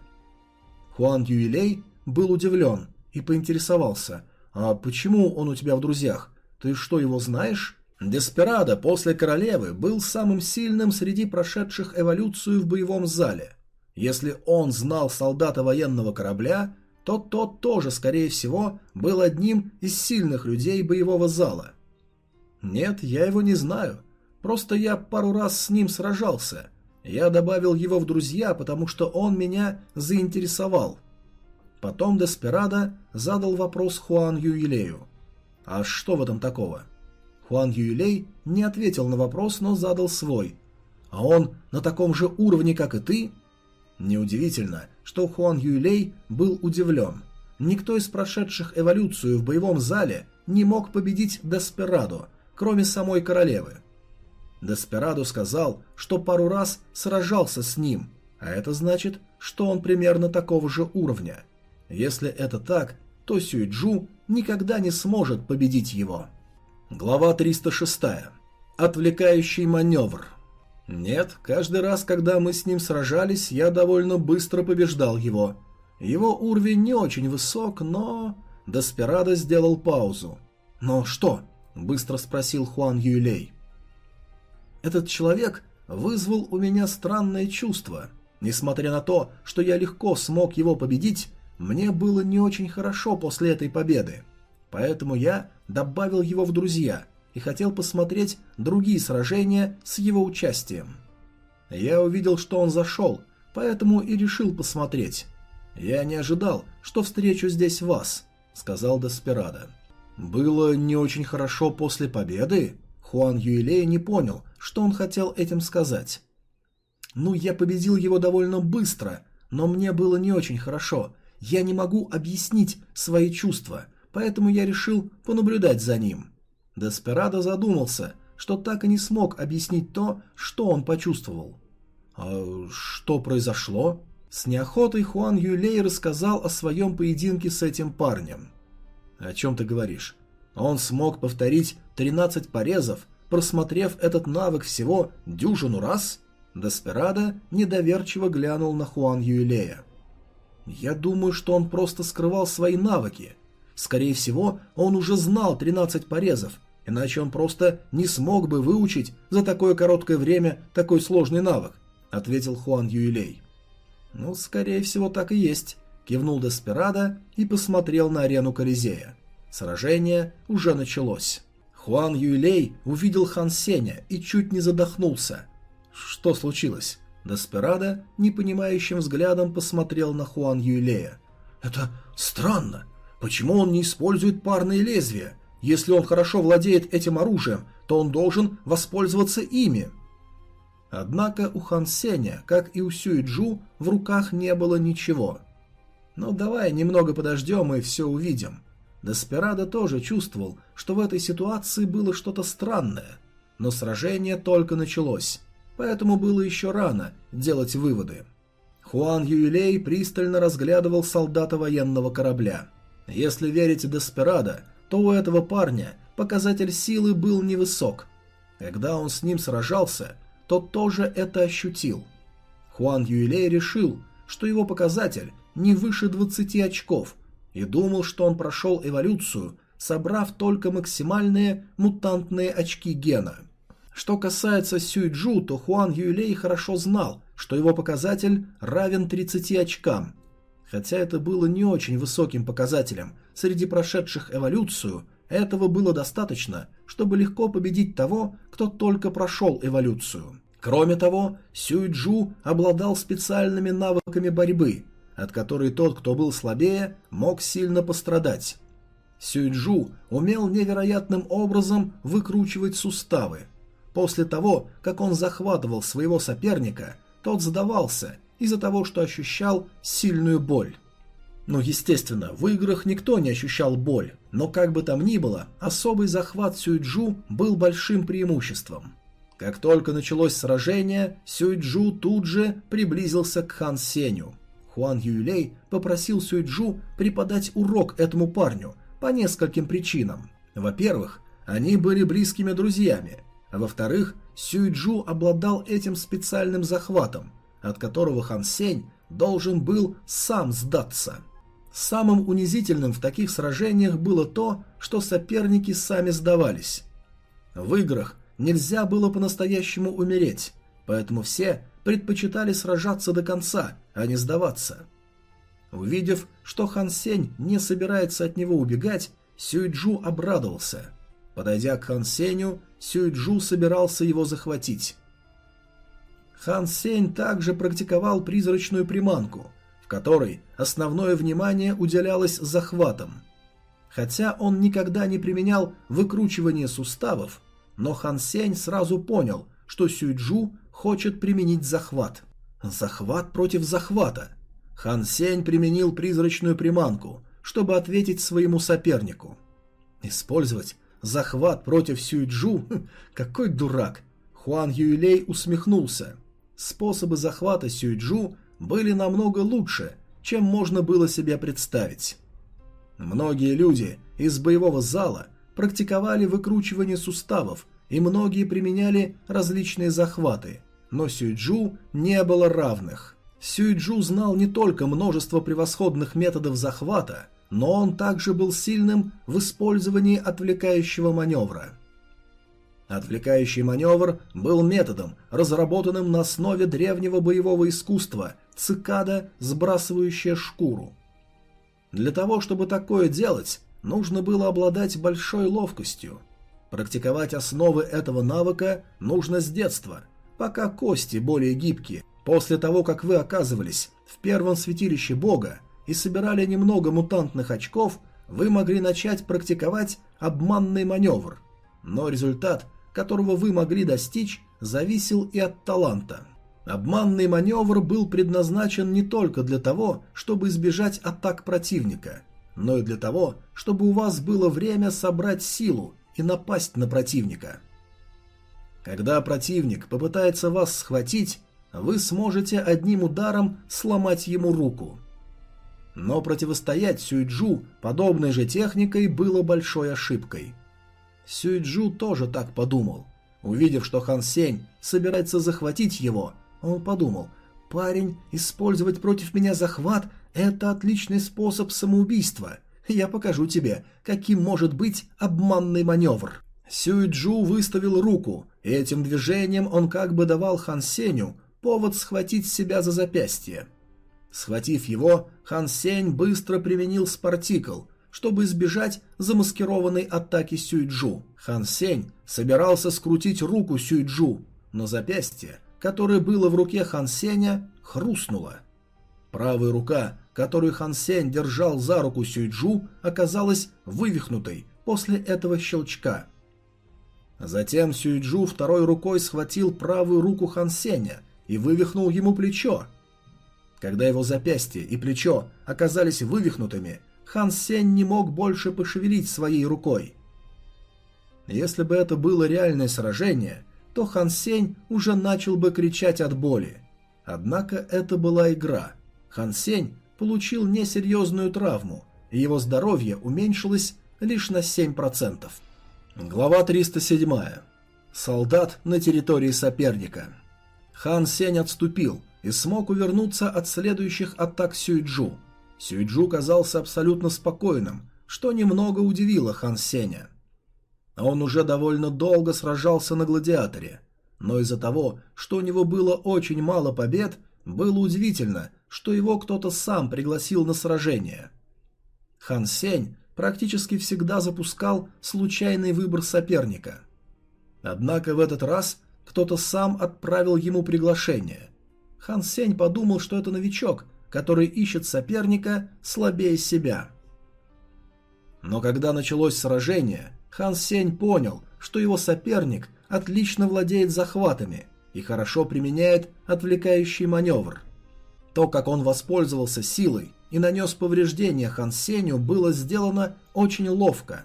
Хуан Юйлей был удивлен и поинтересовался «А почему он у тебя в друзьях? Ты что, его знаешь?» Деспирадо после королевы был самым сильным среди прошедших эволюцию в боевом зале. Если он знал солдата военного корабля, то тот тоже, скорее всего, был одним из сильных людей боевого зала. Нет, я его не знаю. Просто я пару раз с ним сражался. Я добавил его в друзья, потому что он меня заинтересовал. Потом Деспирадо задал вопрос Хуан Юилею. А что в этом такого? — Хуан Юйлей не ответил на вопрос, но задал свой. «А он на таком же уровне, как и ты?» Неудивительно, что Хуан Юйлей был удивлен. Никто из прошедших эволюцию в боевом зале не мог победить Деспирадо, кроме самой королевы. Деспирадо сказал, что пару раз сражался с ним, а это значит, что он примерно такого же уровня. Если это так, то Сюйджу никогда не сможет победить его. Глава 306. Отвлекающий маневр. Нет, каждый раз, когда мы с ним сражались, я довольно быстро побеждал его. Его уровень не очень высок, но... Деспирадо сделал паузу. «Но что?» – быстро спросил Хуан Юйлей. Этот человек вызвал у меня странное чувство. Несмотря на то, что я легко смог его победить, мне было не очень хорошо после этой победы. Поэтому я добавил его в друзья и хотел посмотреть другие сражения с его участием. Я увидел, что он зашел, поэтому и решил посмотреть. «Я не ожидал, что встречу здесь вас», — сказал Деспирадо. «Было не очень хорошо после победы?» Хуан Юилей не понял, что он хотел этим сказать. «Ну, я победил его довольно быстро, но мне было не очень хорошо. Я не могу объяснить свои чувства поэтому я решил понаблюдать за ним. Деспирадо задумался, что так и не смог объяснить то, что он почувствовал. «А что произошло?» С неохотой Хуан Юлей рассказал о своем поединке с этим парнем. «О чем ты говоришь?» Он смог повторить 13 порезов, просмотрев этот навык всего дюжину раз? Деспирадо недоверчиво глянул на Хуан Юлея. «Я думаю, что он просто скрывал свои навыки. Скорее всего, он уже знал 13 порезов, иначе он просто не смог бы выучить за такое короткое время такой сложный навык, ответил Хуан Юилей. Ну, скорее всего, так и есть, кивнул Деспирадо и посмотрел на арену Колизея. Сражение уже началось. Хуан Юилей увидел Хан Сеня и чуть не задохнулся. Что случилось? Деспирадо непонимающим взглядом посмотрел на Хуан Юилея. «Это странно. Почему он не использует парные лезвия? Если он хорошо владеет этим оружием, то он должен воспользоваться ими. Однако у Хан Сеня, как и у Сюй Джу, в руках не было ничего. Ну давай немного подождем и все увидим. Деспирадо тоже чувствовал, что в этой ситуации было что-то странное. Но сражение только началось, поэтому было еще рано делать выводы. Хуан Юйлей пристально разглядывал солдата военного корабля. Если верить Деспирадо, то у этого парня показатель силы был невысок. Когда он с ним сражался, тот тоже это ощутил. Хуан Юйлей решил, что его показатель не выше 20 очков, и думал, что он прошел эволюцию, собрав только максимальные мутантные очки гена. Что касается Сюйджу, то Хуан Юйлей хорошо знал, что его показатель равен 30 очкам. Хотя это было не очень высоким показателем, среди прошедших эволюцию этого было достаточно, чтобы легко победить того, кто только прошел эволюцию. Кроме того, Сюйджу обладал специальными навыками борьбы, от которой тот, кто был слабее, мог сильно пострадать. Сюйджу умел невероятным образом выкручивать суставы. После того, как он захватывал своего соперника, тот сдавался из-за того, что ощущал сильную боль. Ну, естественно, в играх никто не ощущал боль, но как бы там ни было, особый захват Сюйджу был большим преимуществом. Как только началось сражение, Сюйджу тут же приблизился к Хан Сеню. Хуан Юйлей попросил Сюйджу преподать урок этому парню по нескольким причинам. Во-первых, они были близкими друзьями, а во-вторых, Сюйджу обладал этим специальным захватом, от которого Хан Сень должен был сам сдаться. Самым унизительным в таких сражениях было то, что соперники сами сдавались. В играх нельзя было по-настоящему умереть, поэтому все предпочитали сражаться до конца, а не сдаваться. Увидев, что Хан Сень не собирается от него убегать, Сюйджу обрадовался. Подойдя к Хан Сенью, Сюйджу собирался его захватить. Хан Сень также практиковал призрачную приманку, в которой основное внимание уделялось захватам. Хотя он никогда не применял выкручивание суставов, но Хан Сень сразу понял, что Сюйджу хочет применить захват. Захват против захвата. Хан Сень применил призрачную приманку, чтобы ответить своему сопернику. Использовать захват против Сюйджу? Хм, какой дурак! Хуан Юйлей усмехнулся. Способы захвата Сюйджу были намного лучше, чем можно было себе представить. Многие люди из боевого зала практиковали выкручивание суставов, и многие применяли различные захваты, но Сюйджу не было равных. Сюйджу знал не только множество превосходных методов захвата, но он также был сильным в использовании отвлекающего маневра. Отвлекающий маневр был методом, разработанным на основе древнего боевого искусства цикада, сбрасывающая шкуру. Для того, чтобы такое делать, нужно было обладать большой ловкостью. Практиковать основы этого навыка нужно с детства, пока кости более гибкие. После того, как вы оказывались в первом святилище бога и собирали немного мутантных очков, вы могли начать практиковать обманный маневр. Но результат, которого вы могли достичь, зависел и от таланта. Обманный маневр был предназначен не только для того, чтобы избежать атак противника – но и для того, чтобы у вас было время собрать силу и напасть на противника. Когда противник попытается вас схватить, вы сможете одним ударом сломать ему руку. Но противостоять Сюйджу подобной же техникой было большой ошибкой. Сюйджу тоже так подумал. Увидев, что Хан Сень собирается захватить его, он подумал, «Парень, использовать против меня захват это отличный способ самоубийства. Я покажу тебе, каким может быть обманный маневр. Сюйджу выставил руку, и этим движением он как бы давал Хан Сеню повод схватить себя за запястье. Схватив его, Хан Сень быстро применил спартикл, чтобы избежать замаскированной атаки Сюйджу. Хан Сень собирался скрутить руку Сюйджу, но запястье, которое было в руке Хан Сеня, хрустнуло. Правая рука которую Хан Сень держал за руку Сюйджу, оказалась вывихнутой после этого щелчка. Затем Сюйджу второй рукой схватил правую руку Хан Сеня и вывихнул ему плечо. Когда его запястье и плечо оказались вывихнутыми, Хан Сень не мог больше пошевелить своей рукой. Если бы это было реальное сражение, то Хан Сень уже начал бы кричать от боли. Однако это была игра. Хан Сень получил несерьезную травму, и его здоровье уменьшилось лишь на 7%. Глава 307. Солдат на территории соперника. Хан Сень отступил и смог увернуться от следующих атак Сюйджу. Сюйджу казался абсолютно спокойным, что немного удивило Хан Сеня. Он уже довольно долго сражался на гладиаторе, но из-за того, что у него было очень мало побед, было удивительно, что его кто-то сам пригласил на сражение. Хан Сень практически всегда запускал случайный выбор соперника. Однако в этот раз кто-то сам отправил ему приглашение. Хан Сень подумал, что это новичок, который ищет соперника слабее себя. Но когда началось сражение, Хан Сень понял, что его соперник отлично владеет захватами и хорошо применяет отвлекающий маневр. То, как он воспользовался силой и нанес повреждения Хан Сенью, было сделано очень ловко.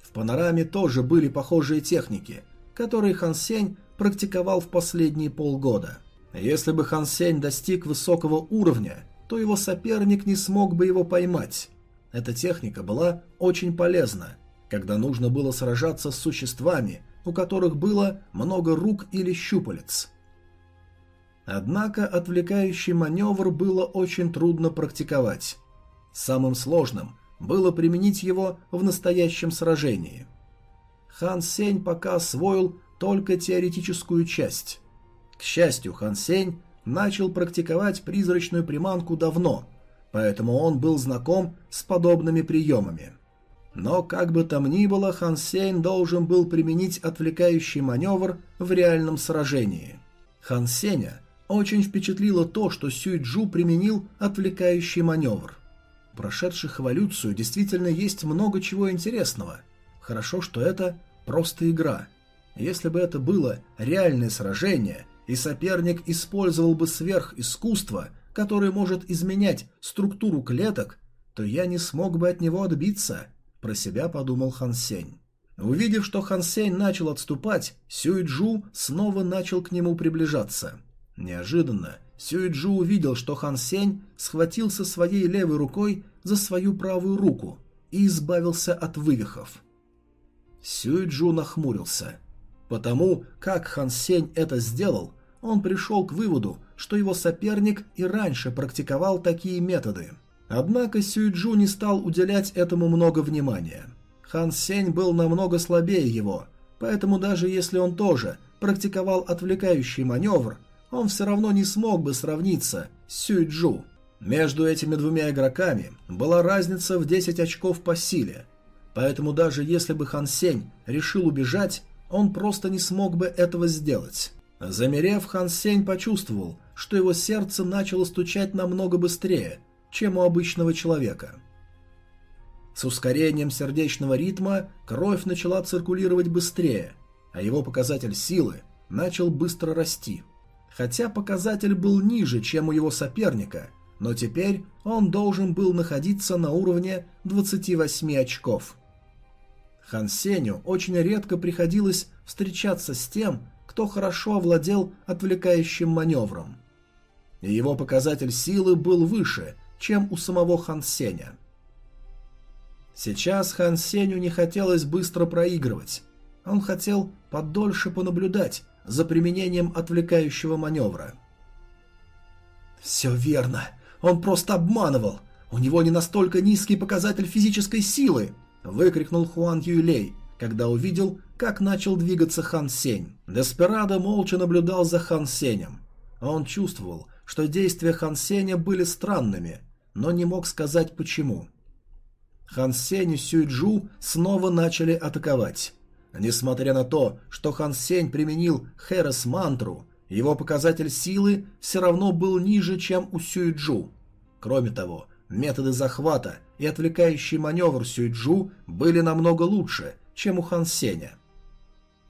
В панораме тоже были похожие техники, которые Хан Сень практиковал в последние полгода. Если бы Хан Сень достиг высокого уровня, то его соперник не смог бы его поймать. Эта техника была очень полезна, когда нужно было сражаться с существами, у которых было много рук или щупалец. Однако отвлекающий маневр было очень трудно практиковать. Самым сложным было применить его в настоящем сражении. Хан Сень пока освоил только теоретическую часть. К счастью, Хан Сень начал практиковать призрачную приманку давно, поэтому он был знаком с подобными приемами. Но как бы там ни было, Хан Сень должен был применить отвлекающий маневр в реальном сражении. Хан Сеня очень впечатлило то, что Сюйджу применил отвлекающий маневр. Прошедших эволюцию действительно есть много чего интересного. Хорошо, что это просто игра. Если бы это было реальное сражение, и соперник использовал бы сверхискусство, которое может изменять структуру клеток, то я не смог бы от него отбиться, про себя подумал Хан Сень. Увидев, что Хан Сень начал отступать, Сюйджу снова начал к нему приближаться. Неожиданно Сюэджу увидел, что Хан Сень схватился своей левой рукой за свою правую руку и избавился от вывихов. Сюэджу нахмурился. Потому как Хан Сень это сделал, он пришел к выводу, что его соперник и раньше практиковал такие методы. Однако Сюэджу не стал уделять этому много внимания. Хан Сень был намного слабее его, поэтому даже если он тоже практиковал отвлекающий маневр, он все равно не смог бы сравниться с Сюйджу. Между этими двумя игроками была разница в 10 очков по силе, поэтому даже если бы Хан Сень решил убежать, он просто не смог бы этого сделать. Замерев, Хан Сень почувствовал, что его сердце начало стучать намного быстрее, чем у обычного человека. С ускорением сердечного ритма кровь начала циркулировать быстрее, а его показатель силы начал быстро расти. Хотя показатель был ниже, чем у его соперника, но теперь он должен был находиться на уровне 28 очков. Хан Сеню очень редко приходилось встречаться с тем, кто хорошо овладел отвлекающим маневром. И его показатель силы был выше, чем у самого Хан Сеня. Сейчас Хан Сеню не хотелось быстро проигрывать. Он хотел подольше понаблюдать, за применением отвлекающего маневра. «Все верно. Он просто обманывал. У него не настолько низкий показатель физической силы!» – выкрикнул Хуан Юлей, когда увидел, как начал двигаться Хан Сень. Деспирадо молча наблюдал за Хан Сенем. Он чувствовал, что действия Хан Сеня были странными, но не мог сказать почему. Хан Сень и Сюйджу снова начали атаковать. Несмотря на то, что Хан Сень применил Хэрос мантру, его показатель силы все равно был ниже, чем у Сюйджу. Кроме того, методы захвата и отвлекающий маневр Сюйджу были намного лучше, чем у Хан Сеня.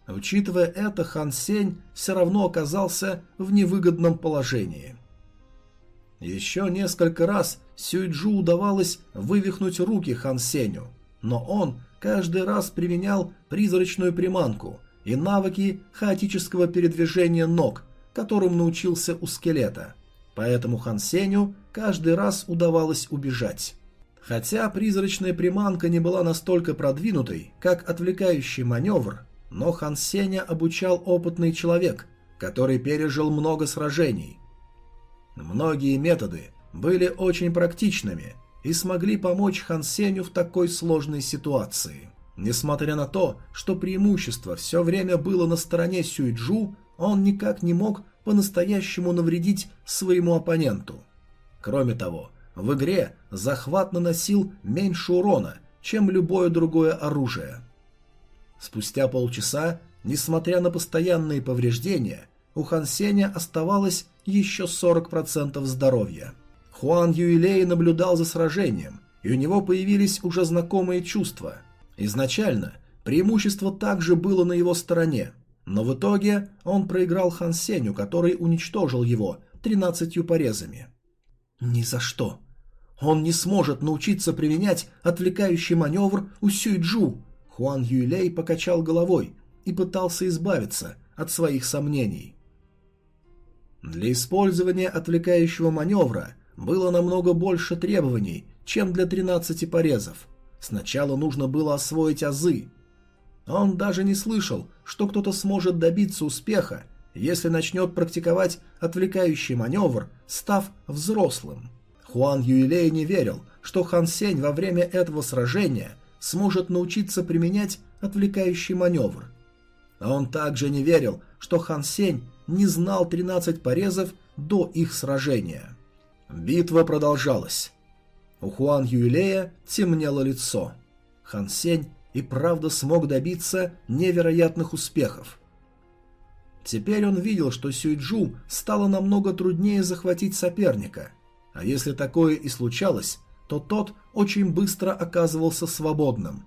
Учитывая это, Хан Сень все равно оказался в невыгодном положении. Еще несколько раз Сюйджу удавалось вывихнуть руки Хан Сеню, но он каждый раз применял призрачную приманку и навыки хаотического передвижения ног, которым научился у скелета. Поэтому Хан Сеню каждый раз удавалось убежать. Хотя призрачная приманка не была настолько продвинутой, как отвлекающий маневр, но Хан Сеня обучал опытный человек, который пережил много сражений. Многие методы были очень практичными и смогли помочь Хан Сеню в такой сложной ситуации. Несмотря на то, что преимущество все время было на стороне Сюйджу, он никак не мог по-настоящему навредить своему оппоненту. Кроме того, в игре захват наносил меньше урона, чем любое другое оружие. Спустя полчаса, несмотря на постоянные повреждения, у Хан Сеня оставалось еще 40% здоровья. Хуан Юилей наблюдал за сражением, и у него появились уже знакомые чувства. Изначально преимущество также было на его стороне, но в итоге он проиграл Хан Сеню, который уничтожил его 13 порезами. Ни за что. Он не сможет научиться применять отвлекающий маневр у Сюйджу. Хуан Юйлей покачал головой и пытался избавиться от своих сомнений. Для использования отвлекающего маневра было намного больше требований, чем для 13 порезов. Сначала нужно было освоить азы. Он даже не слышал, что кто-то сможет добиться успеха, если начнет практиковать отвлекающий маневр, став взрослым. Хуан Юйлей не верил, что Хан Сень во время этого сражения сможет научиться применять отвлекающий маневр. А он также не верил, что Хан Сень не знал 13 порезов до их сражения. Битва продолжалась. У Хуан Юйлея темнело лицо. Хан Сень и правда смог добиться невероятных успехов. Теперь он видел, что Сюйджу стало намного труднее захватить соперника, а если такое и случалось, то тот очень быстро оказывался свободным.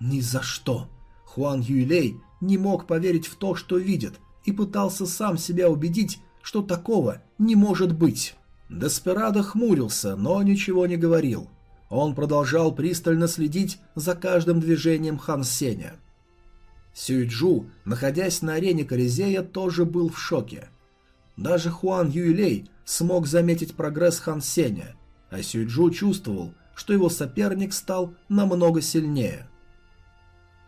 Ни за что! Хуан Юйлей не мог поверить в то, что видит, и пытался сам себя убедить, что такого не может быть. Деспирадо хмурился, но ничего не говорил. Он продолжал пристально следить за каждым движением Хан Сеня. Сюйджу, находясь на арене Коризея, тоже был в шоке. Даже Хуан Юйлей смог заметить прогресс Хан Сеня, а Сюйджу чувствовал, что его соперник стал намного сильнее.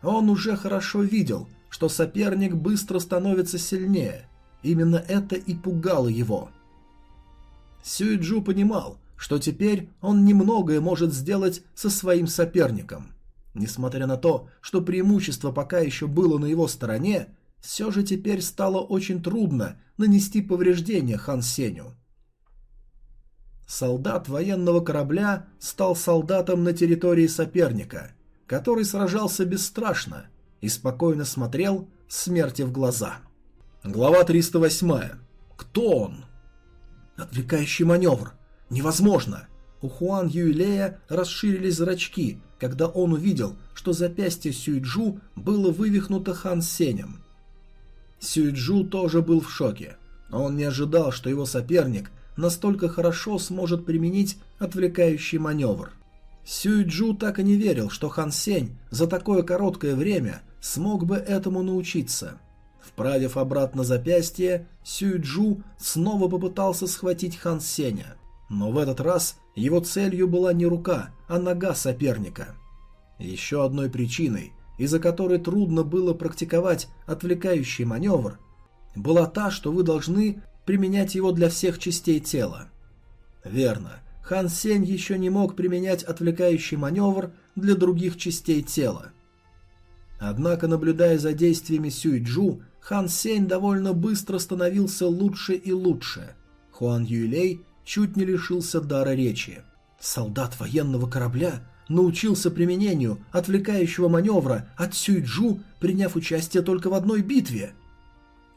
Он уже хорошо видел, что соперник быстро становится сильнее. Именно это и пугало его. Сюйджу понимал, что теперь он немногое может сделать со своим соперником. Несмотря на то, что преимущество пока еще было на его стороне, все же теперь стало очень трудно нанести повреждения Хан Сеню. Солдат военного корабля стал солдатом на территории соперника, который сражался бесстрашно и спокойно смотрел смерти в глаза. Глава 308. Кто он? Отвлекающий маневр. Невозможно. У Хуан Юйлея расширились зрачки, когда он увидел, что запястье Сюйджу было вывихнуто Хан Сенем. Сюйджу тоже был в шоке. Он не ожидал, что его соперник настолько хорошо сможет применить отвлекающий маневр. Сюйджу так и не верил, что Хан Сень за такое короткое время смог бы этому научиться. Вправив обратно запястье, Сюйджу снова попытался схватить Хан Сеня. Но в этот раз его целью была не рука, а нога соперника. Еще одной причиной, из-за которой трудно было практиковать отвлекающий маневр, была та, что вы должны применять его для всех частей тела. Верно, Хан Сень еще не мог применять отвлекающий маневр для других частей тела. Однако, наблюдая за действиями Сюй Джу, Хан Сень довольно быстро становился лучше и лучше. Хуан Юйлей чуть не лишился дара речи. Солдат военного корабля научился применению отвлекающего маневра от Сюй Джу, приняв участие только в одной битве.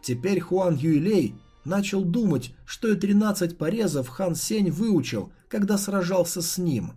Теперь Хуан Юйлей начал думать, что и 13 порезов Хан Сень выучил, когда сражался с ним.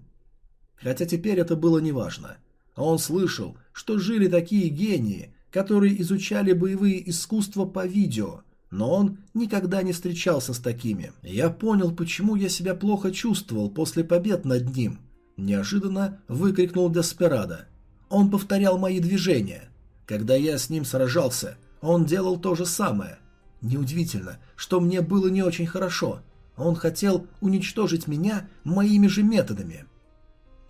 Хотя теперь это было неважно. А он слышал, что жили такие гении, которые изучали боевые искусства по видео, но он никогда не встречался с такими. Я понял, почему я себя плохо чувствовал после побед над ним. Неожиданно выкрикнул Деспирадо. Он повторял мои движения. Когда я с ним сражался, он делал то же самое. Неудивительно, что мне было не очень хорошо. Он хотел уничтожить меня моими же методами.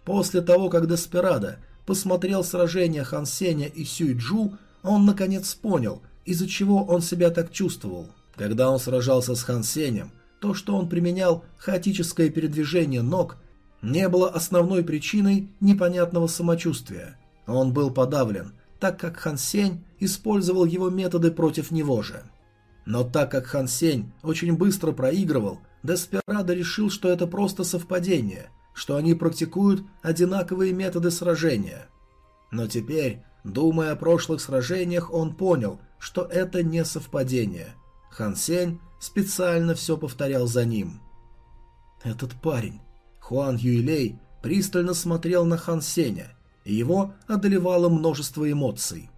После того, как Деспирадо посмотрел сражение Хан Сеня и Сюйджу, он наконец понял, из-за чего он себя так чувствовал. Когда он сражался с Хан Сенем, то, что он применял хаотическое передвижение ног, не было основной причиной непонятного самочувствия. Он был подавлен, так как Хан Сень использовал его методы против него же. Но так как Хан Сень очень быстро проигрывал, Деспирадо решил, что это просто совпадение, что они практикуют одинаковые методы сражения. Но теперь, думая о прошлых сражениях, он понял, что это не совпадение. Хан Сень специально все повторял за ним. Этот парень, Хуан Юйлей, пристально смотрел на Хан Сеня, и его одолевало множество эмоций.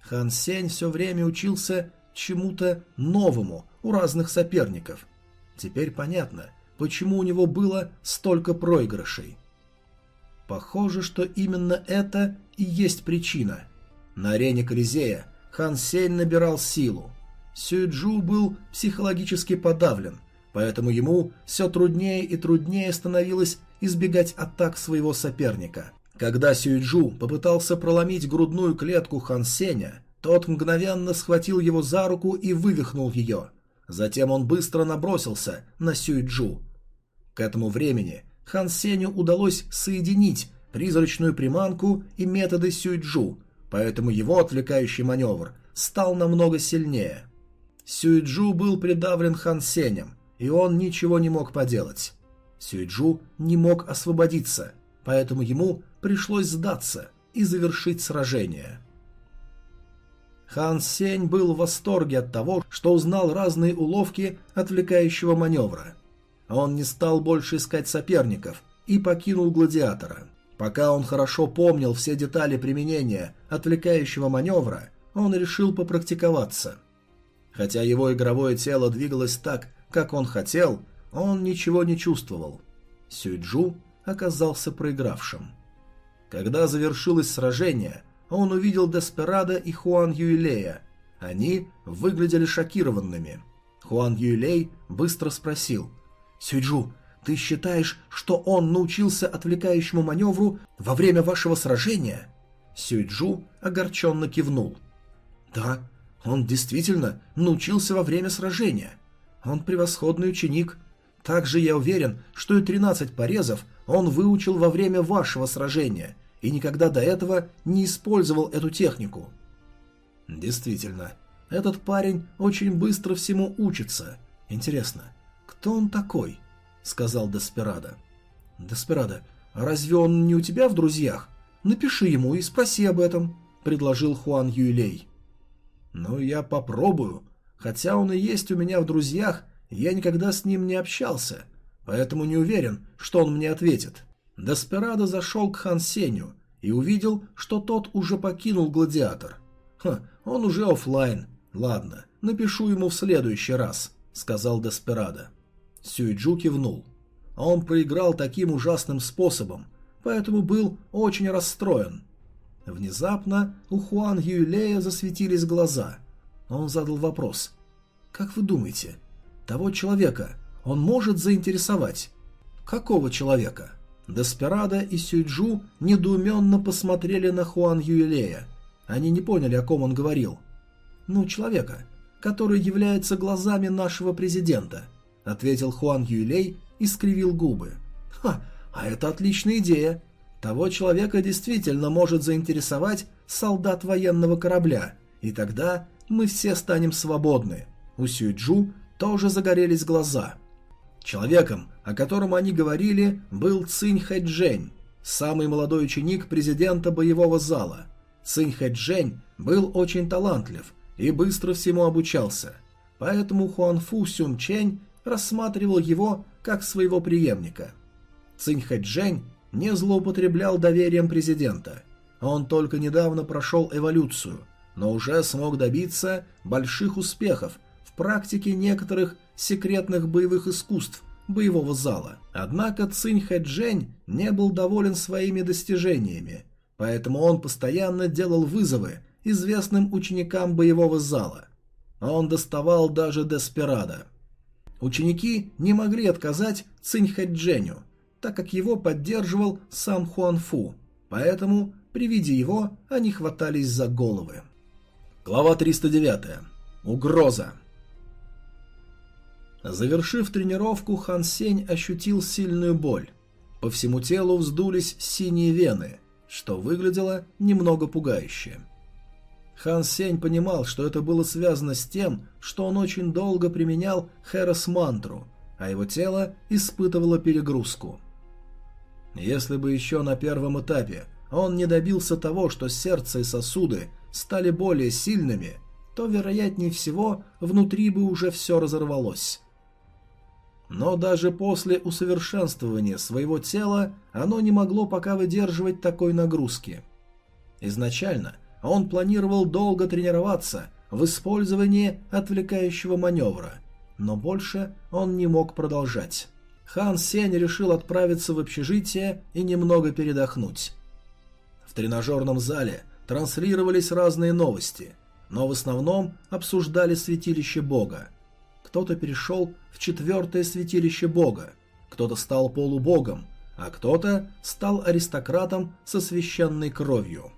Хан Сень все время учился чему-то новому у разных соперников. Теперь понятно, почему у него было столько проигрышей. Похоже, что именно это и есть причина. На арене Колизея Хан Сень набирал силу. Сюэджу был психологически подавлен, поэтому ему все труднее и труднее становилось избегать атак своего соперника. Когда Сюэджу попытался проломить грудную клетку Хан Сеня, тот мгновенно схватил его за руку и вывихнул ее. Затем он быстро набросился на Сюэджу. К этому времени Хан Сеню удалось соединить призрачную приманку и методы Сюэджу, поэтому его отвлекающий маневр стал намного сильнее. Сюэджу был придавлен Хан Сенем, и он ничего не мог поделать. Сюэджу не мог освободиться, поэтому ему пришлось сдаться и завершить сражение. Хан Сень был в восторге от того, что узнал разные уловки отвлекающего маневра. Он не стал больше искать соперников и покинул гладиатора. Пока он хорошо помнил все детали применения отвлекающего маневра, он решил попрактиковаться. Хотя его игровое тело двигалось так, как он хотел, он ничего не чувствовал. Сюйджу оказался проигравшим. Когда завершилось сражение, он увидел Деспирадо и Хуан Юйлея. Они выглядели шокированными. Хуан Юйлей быстро спросил. «Сюйджу, ты считаешь, что он научился отвлекающему маневру во время вашего сражения?» Сюйджу огорченно кивнул. «Да, он действительно научился во время сражения. Он превосходный ученик. Также я уверен, что и 13 порезов он выучил во время вашего сражения и никогда до этого не использовал эту технику». «Действительно, этот парень очень быстро всему учится. Интересно, кто он такой?» — сказал Деспирадо. «Деспирадо, разве он не у тебя в друзьях? Напиши ему и спроси об этом», — предложил Хуан Юйлей. «Ну, я попробую. Хотя он и есть у меня в друзьях, я никогда с ним не общался, поэтому не уверен, что он мне ответит». Деспирадо зашел к Хан Сеню и увидел, что тот уже покинул гладиатор. «Ха, он уже офлайн. Ладно, напишу ему в следующий раз», — сказал Деспирадо. Сюйджу кивнул. Он проиграл таким ужасным способом, поэтому был очень расстроен. Внезапно у Хуан Юйлея засветились глаза. Он задал вопрос. «Как вы думаете, того человека он может заинтересовать?» «Какого человека?» Деспирадо и Сюйджу недоуменно посмотрели на Хуан Юйлея. Они не поняли, о ком он говорил. «Ну, человека, который является глазами нашего президента», — ответил Хуан Юйлей и скривил губы. «Ха, а это отличная идея. Того человека действительно может заинтересовать солдат военного корабля, и тогда мы все станем свободны». У Сюйджу тоже загорелись глаза. Человеком, о котором они говорили, был Цинь Хэджень, самый молодой ученик президента боевого зала. Цинь Хэджень был очень талантлив и быстро всему обучался, поэтому Хуанфу Сюн Чэнь рассматривал его как своего преемника. Цинь Хэджень не злоупотреблял доверием президента. Он только недавно прошел эволюцию, но уже смог добиться больших успехов в практике некоторых секретных боевых искусств боевого зала. Однако Цинь Хэджень не был доволен своими достижениями, поэтому он постоянно делал вызовы известным ученикам боевого зала. Он доставал даже Деспирадо. Ученики не могли отказать Цинь Хэдженю, так как его поддерживал сам Хуанфу, поэтому при виде его они хватались за головы. Глава 309. Угроза. Завершив тренировку, Хан Сень ощутил сильную боль. По всему телу вздулись синие вены, что выглядело немного пугающе. Хан Сень понимал, что это было связано с тем, что он очень долго применял Хэрос-мантру, а его тело испытывало перегрузку. Если бы еще на первом этапе он не добился того, что сердце и сосуды стали более сильными, то, вероятнее всего, внутри бы уже все разорвалось. Но даже после усовершенствования своего тела оно не могло пока выдерживать такой нагрузки. Изначально он планировал долго тренироваться в использовании отвлекающего маневра, но больше он не мог продолжать. Хан Сень решил отправиться в общежитие и немного передохнуть. В тренажерном зале транслировались разные новости, но в основном обсуждали святилище Бога. Кто-то перешел в четвертое святилище Бога, кто-то стал полубогом, а кто-то стал аристократом со священной кровью.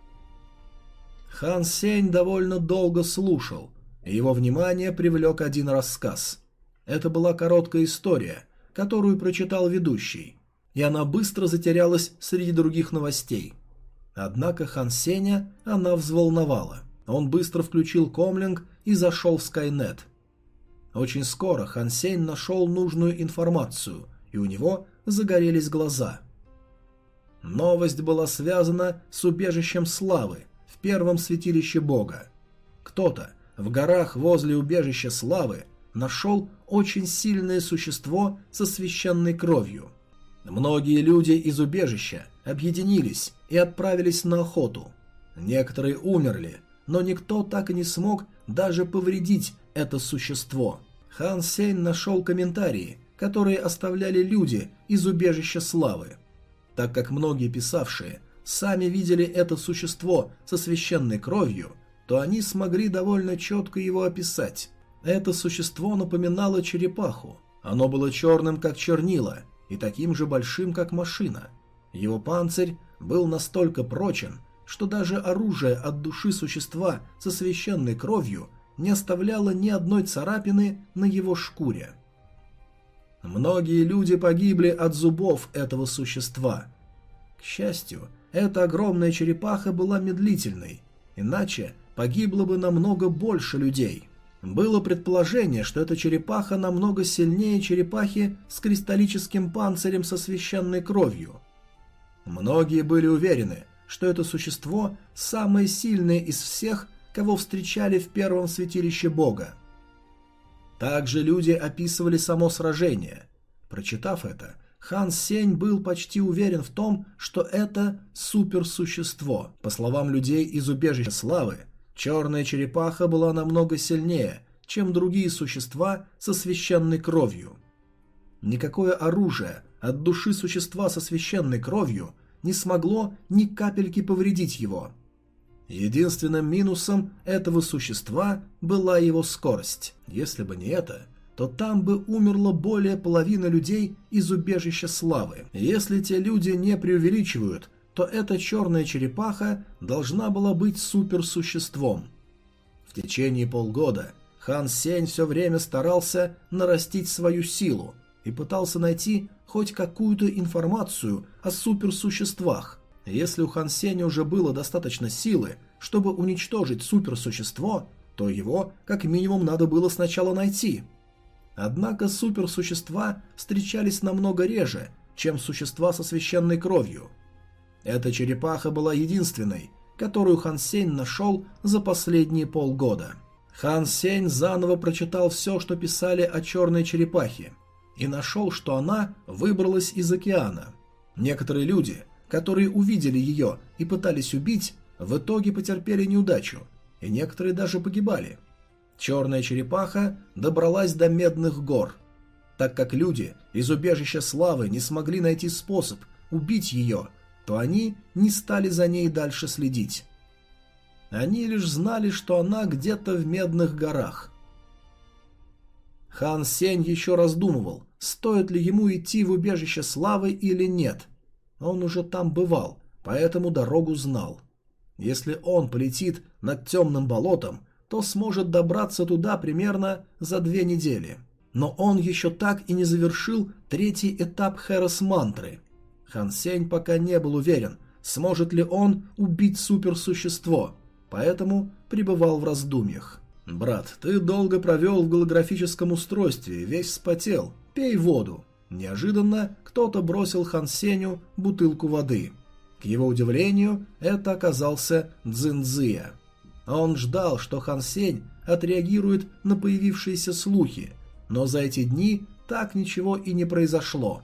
Хан Сень довольно долго слушал, и его внимание привлек один рассказ. Это была короткая история, которую прочитал ведущий, и она быстро затерялась среди других новостей. Однако Хан Сеня она взволновала. Он быстро включил комлинг и зашел в Скайнет. Очень скоро Хан Сень нашел нужную информацию, и у него загорелись глаза. Новость была связана с убежищем славы в первом святилище бога. Кто-то в горах возле убежища славы нашел очень сильное существо со священной кровью. Многие люди из убежища объединились и отправились на охоту. Некоторые умерли, но никто так и не смог даже повредить это существо. Хан Сень нашел комментарии, которые оставляли люди из убежища славы. Так как многие писавшие сами видели это существо со священной кровью, то они смогли довольно четко его описать. Это существо напоминало черепаху. Оно было черным, как чернила, и таким же большим, как машина. Его панцирь был настолько прочен, что даже оружие от души существа со священной кровью не оставляло ни одной царапины на его шкуре. Многие люди погибли от зубов этого существа. К счастью, эта огромная черепаха была медлительной, иначе погибло бы намного больше людей. Было предположение, что эта черепаха намного сильнее черепахи с кристаллическим панцирем со священной кровью. Многие были уверены, что это существо самое сильное из всех, кого встречали в первом святилище бога. Также люди описывали само сражение. Прочитав это, Хан Сень был почти уверен в том, что это суперсущество. По словам людей из убежища славы, Черная черепаха была намного сильнее, чем другие существа со священной кровью. Никакое оружие от души существа со священной кровью не смогло ни капельки повредить его. Единственным минусом этого существа была его скорость. Если бы не это, то там бы умерло более половины людей из убежища славы. Если те люди не преувеличивают, то эта черная черепаха должна была быть суперсуществом. В течение полгода Хан Сень все время старался нарастить свою силу и пытался найти хоть какую-то информацию о суперсуществах. Если у Хан Сеня уже было достаточно силы, чтобы уничтожить суперсущество, то его как минимум надо было сначала найти. Однако суперсущества встречались намного реже, чем существа со священной кровью – эта черепаха была единственной, которую Хан Сень нашел за последние полгода. Хан Сень заново прочитал все, что писали о черной черепахе, и нашел, что она выбралась из океана. Некоторые люди, которые увидели ее и пытались убить, в итоге потерпели неудачу, и некоторые даже погибали. Черная черепаха добралась до Медных гор. Так как люди из убежища славы не смогли найти способ убить ее, то они не стали за ней дальше следить. Они лишь знали, что она где-то в Медных горах. Хан Сень еще раздумывал, стоит ли ему идти в убежище славы или нет. Он уже там бывал, поэтому дорогу знал. Если он полетит над темным болотом, то сможет добраться туда примерно за две недели. Но он еще так и не завершил третий этап Хэрос-мантры. Хан пока не был уверен, сможет ли он убить суперсущество, поэтому пребывал в раздумьях. «Брат, ты долго провел в голографическом устройстве, весь вспотел. Пей воду». Неожиданно кто-то бросил Хан Сеню бутылку воды. К его удивлению, это оказался Цзиньцзия. Он ждал, что Хан Сень отреагирует на появившиеся слухи, но за эти дни так ничего и не произошло.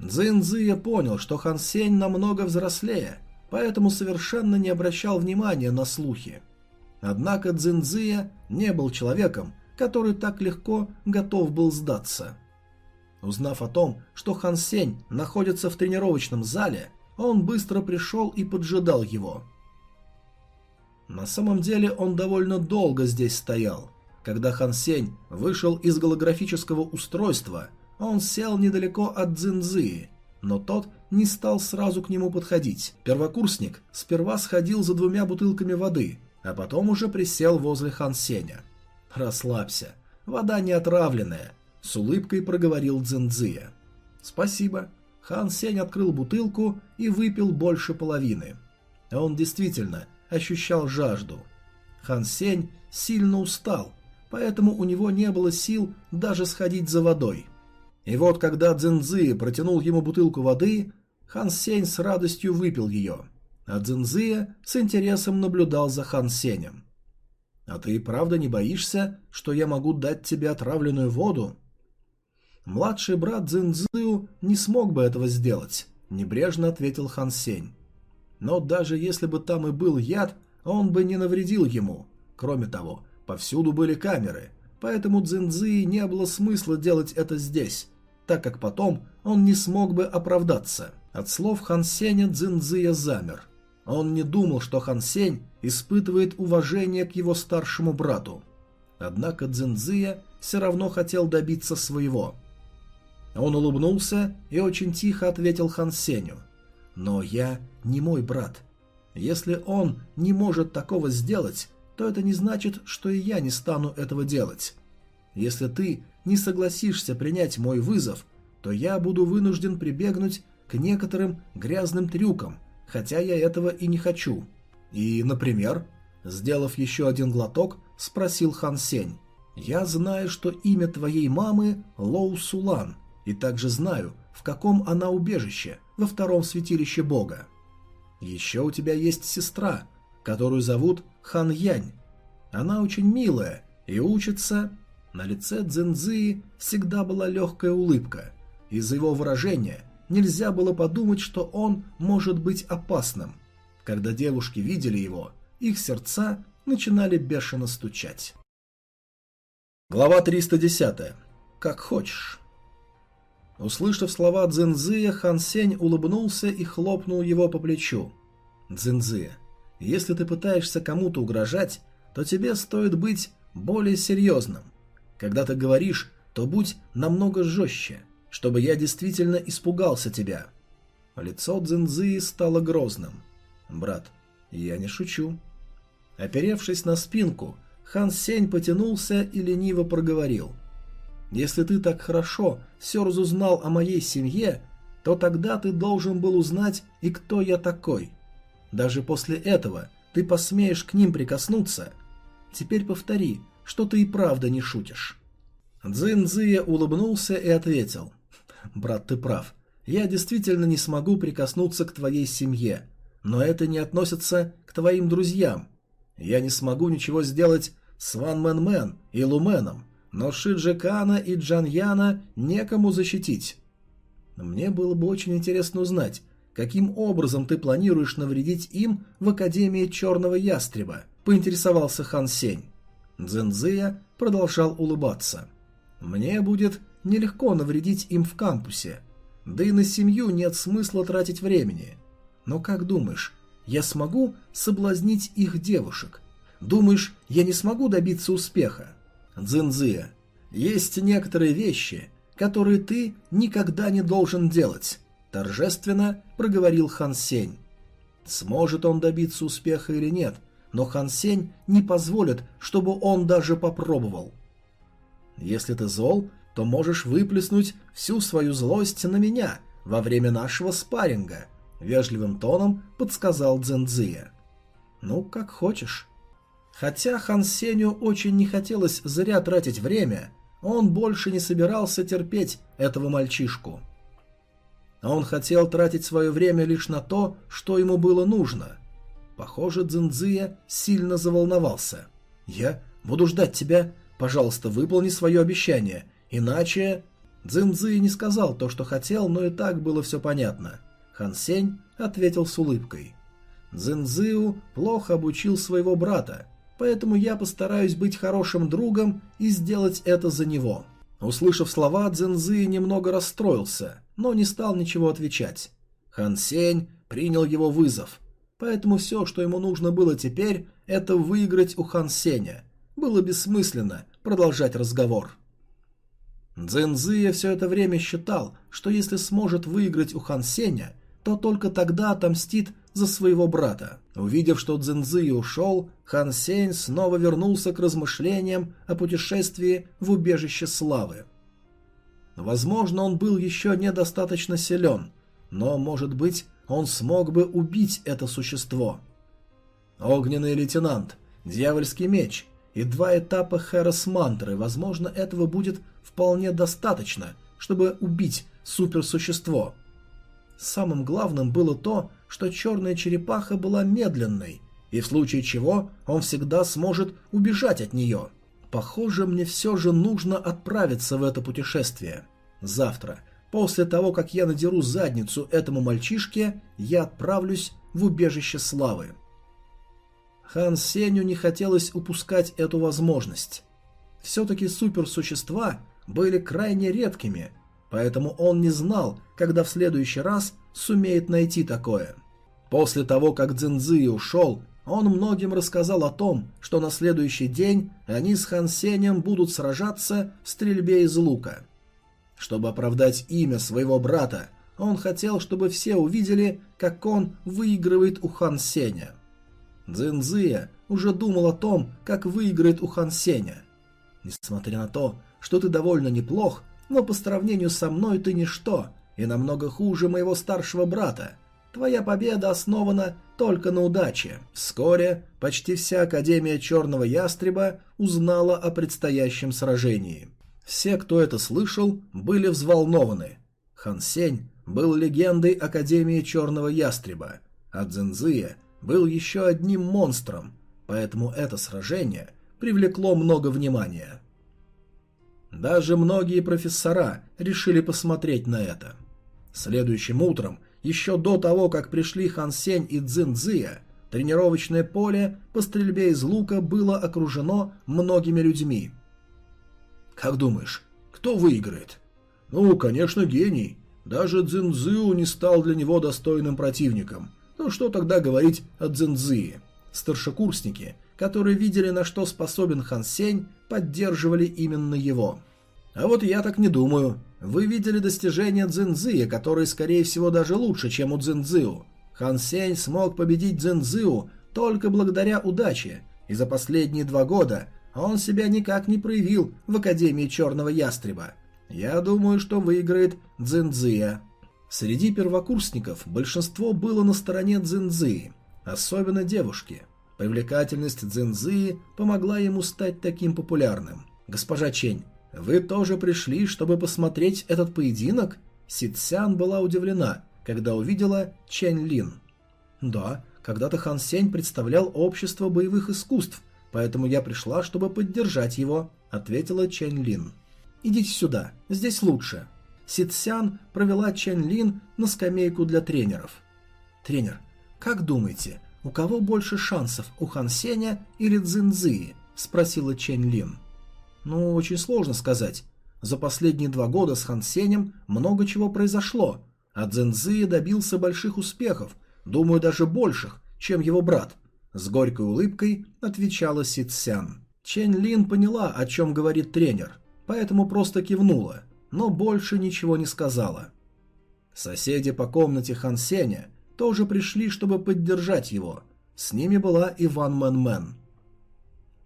Цзиньцзия понял, что Хан Сень намного взрослее, поэтому совершенно не обращал внимания на слухи. Однако Цзиньцзия не был человеком, который так легко готов был сдаться. Узнав о том, что Хан Сень находится в тренировочном зале, он быстро пришел и поджидал его. На самом деле он довольно долго здесь стоял. Когда Хан Сень вышел из голографического устройства, он сел недалеко от Цзиньцзии, но тот не стал сразу к нему подходить. Первокурсник сперва сходил за двумя бутылками воды, а потом уже присел возле Хан Сеня. «Расслабься, вода не отравленная», — с улыбкой проговорил Цзиньцзия. «Спасибо». Хан Сень открыл бутылку и выпил больше половины. Он действительно ощущал жажду. Хан Сень сильно устал, поэтому у него не было сил даже сходить за водой. И вот когда Цзиньцзи протянул ему бутылку воды, Хан Сень с радостью выпил ее а Цзинзия с интересом наблюдал за Хан Сенем. «А ты правда не боишься, что я могу дать тебе отравленную воду?» Младший брат Цзинзию не смог бы этого сделать, небрежно ответил Хан Сень. Но даже если бы там и был яд, он бы не навредил ему. Кроме того, повсюду были камеры, поэтому Цзинзии не было смысла делать это здесь, так как потом он не смог бы оправдаться. От слов Хан Сеня Цзинзия замер – он не думал, что Хан Сень испытывает уважение к его старшему брату. Однако Цзиньцзия все равно хотел добиться своего. Он улыбнулся и очень тихо ответил Хан Сеню. «Но я не мой брат. Если он не может такого сделать, то это не значит, что и я не стану этого делать. Если ты не согласишься принять мой вызов, то я буду вынужден прибегнуть к некоторым грязным трюкам, хотя я этого и не хочу. И, например, сделав еще один глоток, спросил Хан Сень. «Я знаю, что имя твоей мамы Лоу Сулан, и также знаю, в каком она убежище, во втором святилище бога. Еще у тебя есть сестра, которую зовут Хан Янь. Она очень милая и учится...» На лице Цзэнзии всегда была легкая улыбка. Из-за его выражения нельзя было подумать, что он может быть опасным. Когда девушки видели его, их сердца начинали бешено стучать. Глава 310. Как хочешь. Услышав слова Цзинзия, Хан Сень улыбнулся и хлопнул его по плечу. «Цзинзия, если ты пытаешься кому-то угрожать, то тебе стоит быть более серьезным. Когда ты говоришь, то будь намного жестче чтобы я действительно испугался тебя». Лицо Цзинзы стало грозным. «Брат, я не шучу». Оперевшись на спинку, Хан Сень потянулся и лениво проговорил. «Если ты так хорошо все разузнал о моей семье, то тогда ты должен был узнать и кто я такой. Даже после этого ты посмеешь к ним прикоснуться. Теперь повтори, что ты и правда не шутишь». Цзиньцзия улыбнулся и ответил. «Брат, ты прав. Я действительно не смогу прикоснуться к твоей семье, но это не относится к твоим друзьям. Я не смогу ничего сделать с Ван Мэн Мэн и Луменом, но Шиджикана и Джан Яна некому защитить. Мне было бы очень интересно узнать, каким образом ты планируешь навредить им в Академии Черного Ястреба, поинтересовался Хан Сень. Цзиньзия продолжал улыбаться. «Мне будет нелегко навредить им в кампусе. Да и на семью нет смысла тратить времени. Но как думаешь, я смогу соблазнить их девушек? Думаешь, я не смогу добиться успеха? Цзиньзия, есть некоторые вещи, которые ты никогда не должен делать, торжественно проговорил Хан Сень. Сможет он добиться успеха или нет, но Хан Сень не позволит, чтобы он даже попробовал. Если ты зол, то можешь выплеснуть всю свою злость на меня во время нашего спарринга», — вежливым тоном подсказал Цзэнцзия. «Ну, как хочешь». Хотя Хан Сеню очень не хотелось зря тратить время, он больше не собирался терпеть этого мальчишку. Он хотел тратить свое время лишь на то, что ему было нужно. Похоже, Цзиньцзия сильно заволновался. «Я буду ждать тебя. Пожалуйста, выполни свое обещание. Иначе... Цзиньцзы не сказал то, что хотел, но и так было все понятно. Хан Сень ответил с улыбкой. Цзиньцзыу плохо обучил своего брата, поэтому я постараюсь быть хорошим другом и сделать это за него. Услышав слова, Цзиньцзы немного расстроился, но не стал ничего отвечать. Хан Сень принял его вызов, поэтому все, что ему нужно было теперь, это выиграть у Хан Сеня. Было бессмысленно продолжать разговор. Цзэнзия все это время считал, что если сможет выиграть у Хан Сеня, то только тогда отомстит за своего брата. Увидев, что Цзэнзия ушел, Хан Сень снова вернулся к размышлениям о путешествии в убежище славы. Возможно, он был еще недостаточно силен, но, может быть, он смог бы убить это существо. Огненный лейтенант, дьявольский меч и два этапа Хэрос мантры, возможно, этого будет вполне достаточно, чтобы убить суперсущество. Самым главным было то, что черная черепаха была медленной, и в случае чего он всегда сможет убежать от нее. Похоже, мне все же нужно отправиться в это путешествие. Завтра, после того, как я надеру задницу этому мальчишке, я отправлюсь в убежище славы. Хан Сеню не хотелось упускать эту возможность. Все-таки суперсущества были крайне редкими, поэтому он не знал, когда в следующий раз сумеет найти такое. После того, как Цзиньзы ушел, он многим рассказал о том, что на следующий день они с Хан Сенем будут сражаться в стрельбе из лука. Чтобы оправдать имя своего брата, он хотел, чтобы все увидели, как он выигрывает у Хан Сеня. Цзиньзия уже думал о том, как выиграет у Хан Сеня. Несмотря на то, что ты довольно неплох, но по сравнению со мной ты ничто и намного хуже моего старшего брата. Твоя победа основана только на удаче. Вскоре почти вся Академия Черного Ястреба узнала о предстоящем сражении. Все, кто это слышал, были взволнованы. Хан Сень был легендой Академии Черного Ястреба, а Цзинзия был еще одним монстром, поэтому это сражение привлекло много внимания. Даже многие профессора решили посмотреть на это. Следующим утром, еще до того, как пришли Хан Сень и Цзин Цзия, тренировочное поле по стрельбе из лука было окружено многими людьми. «Как думаешь, кто выиграет?» «Ну, конечно, гений. Даже Цзин Цзю не стал для него достойным противником. Ну что тогда говорить о Цзин Цзии?» Старшекурсники, которые видели, на что способен Хан Сень, поддерживали именно его. А вот я так не думаю. Вы видели достижения Цзиньцзия, которые, скорее всего, даже лучше, чем у Цзиньцзиу. Хан Сень смог победить Цзиньцзиу только благодаря удаче, и за последние два года он себя никак не проявил в Академии Черного Ястреба. Я думаю, что выиграет Цзиньцзия. Среди первокурсников большинство было на стороне Цзиньцзии, особенно девушки. Привлекательность Цзиньцзии помогла ему стать таким популярным. Госпожа Чень, «Вы тоже пришли, чтобы посмотреть этот поединок?» Ситсян была удивлена, когда увидела Чэнь Лин. «Да, когда-то Хан Сень представлял общество боевых искусств, поэтому я пришла, чтобы поддержать его», — ответила Чэнь Лин. «Идите сюда, здесь лучше». Ситсян провела Чэнь Лин на скамейку для тренеров. «Тренер, как думаете, у кого больше шансов, у Хан Сеня или Цзиньцзии?» –– спросила Чэнь Лин. «Ну, очень сложно сказать. За последние два года с Хан Сенем много чего произошло, а Цзэнзы добился больших успехов, думаю, даже больших, чем его брат», – с горькой улыбкой отвечала Си Цян. Чэнь Лин поняла, о чем говорит тренер, поэтому просто кивнула, но больше ничего не сказала. Соседи по комнате Хан Сеня тоже пришли, чтобы поддержать его. С ними была и Ван Мэн Мэн.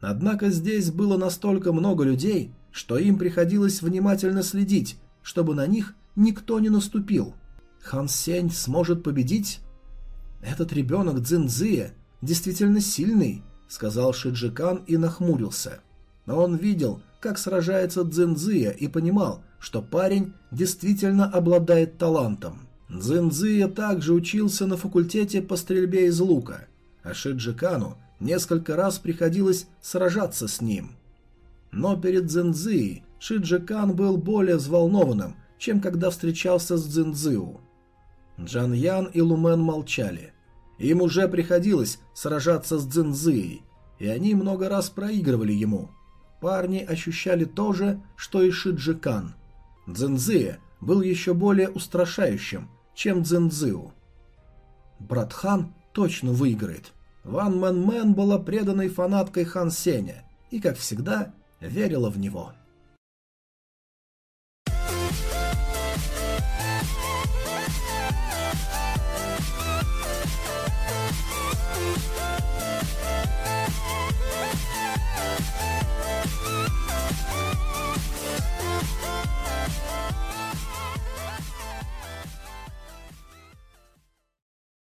Однако здесь было настолько много людей, что им приходилось внимательно следить, чтобы на них никто не наступил. Хан Сень сможет победить? Этот ребенок Цзиньцзия действительно сильный, сказал Шиджикан и нахмурился. Но он видел, как сражается Цзиньцзия и понимал, что парень действительно обладает талантом. Цзиньцзия также учился на факультете по стрельбе из лука, а Шиджикану несколько раз приходилось сражаться с ним. Но перед Цзиньцзией Шиджикан был более взволнованным, чем когда встречался с Цзиньцзиу. Джан Ян и Лумен молчали. Им уже приходилось сражаться с Цзиньцзией, и они много раз проигрывали ему. Парни ощущали то же, что и Шиджикан. Цзиньцзия был еще более устрашающим, чем Цзиньцзиу. Брат Хан точно выиграет. Ван Мэн Мэн была преданной фанаткой Хан Сеня и, как всегда, верила в него.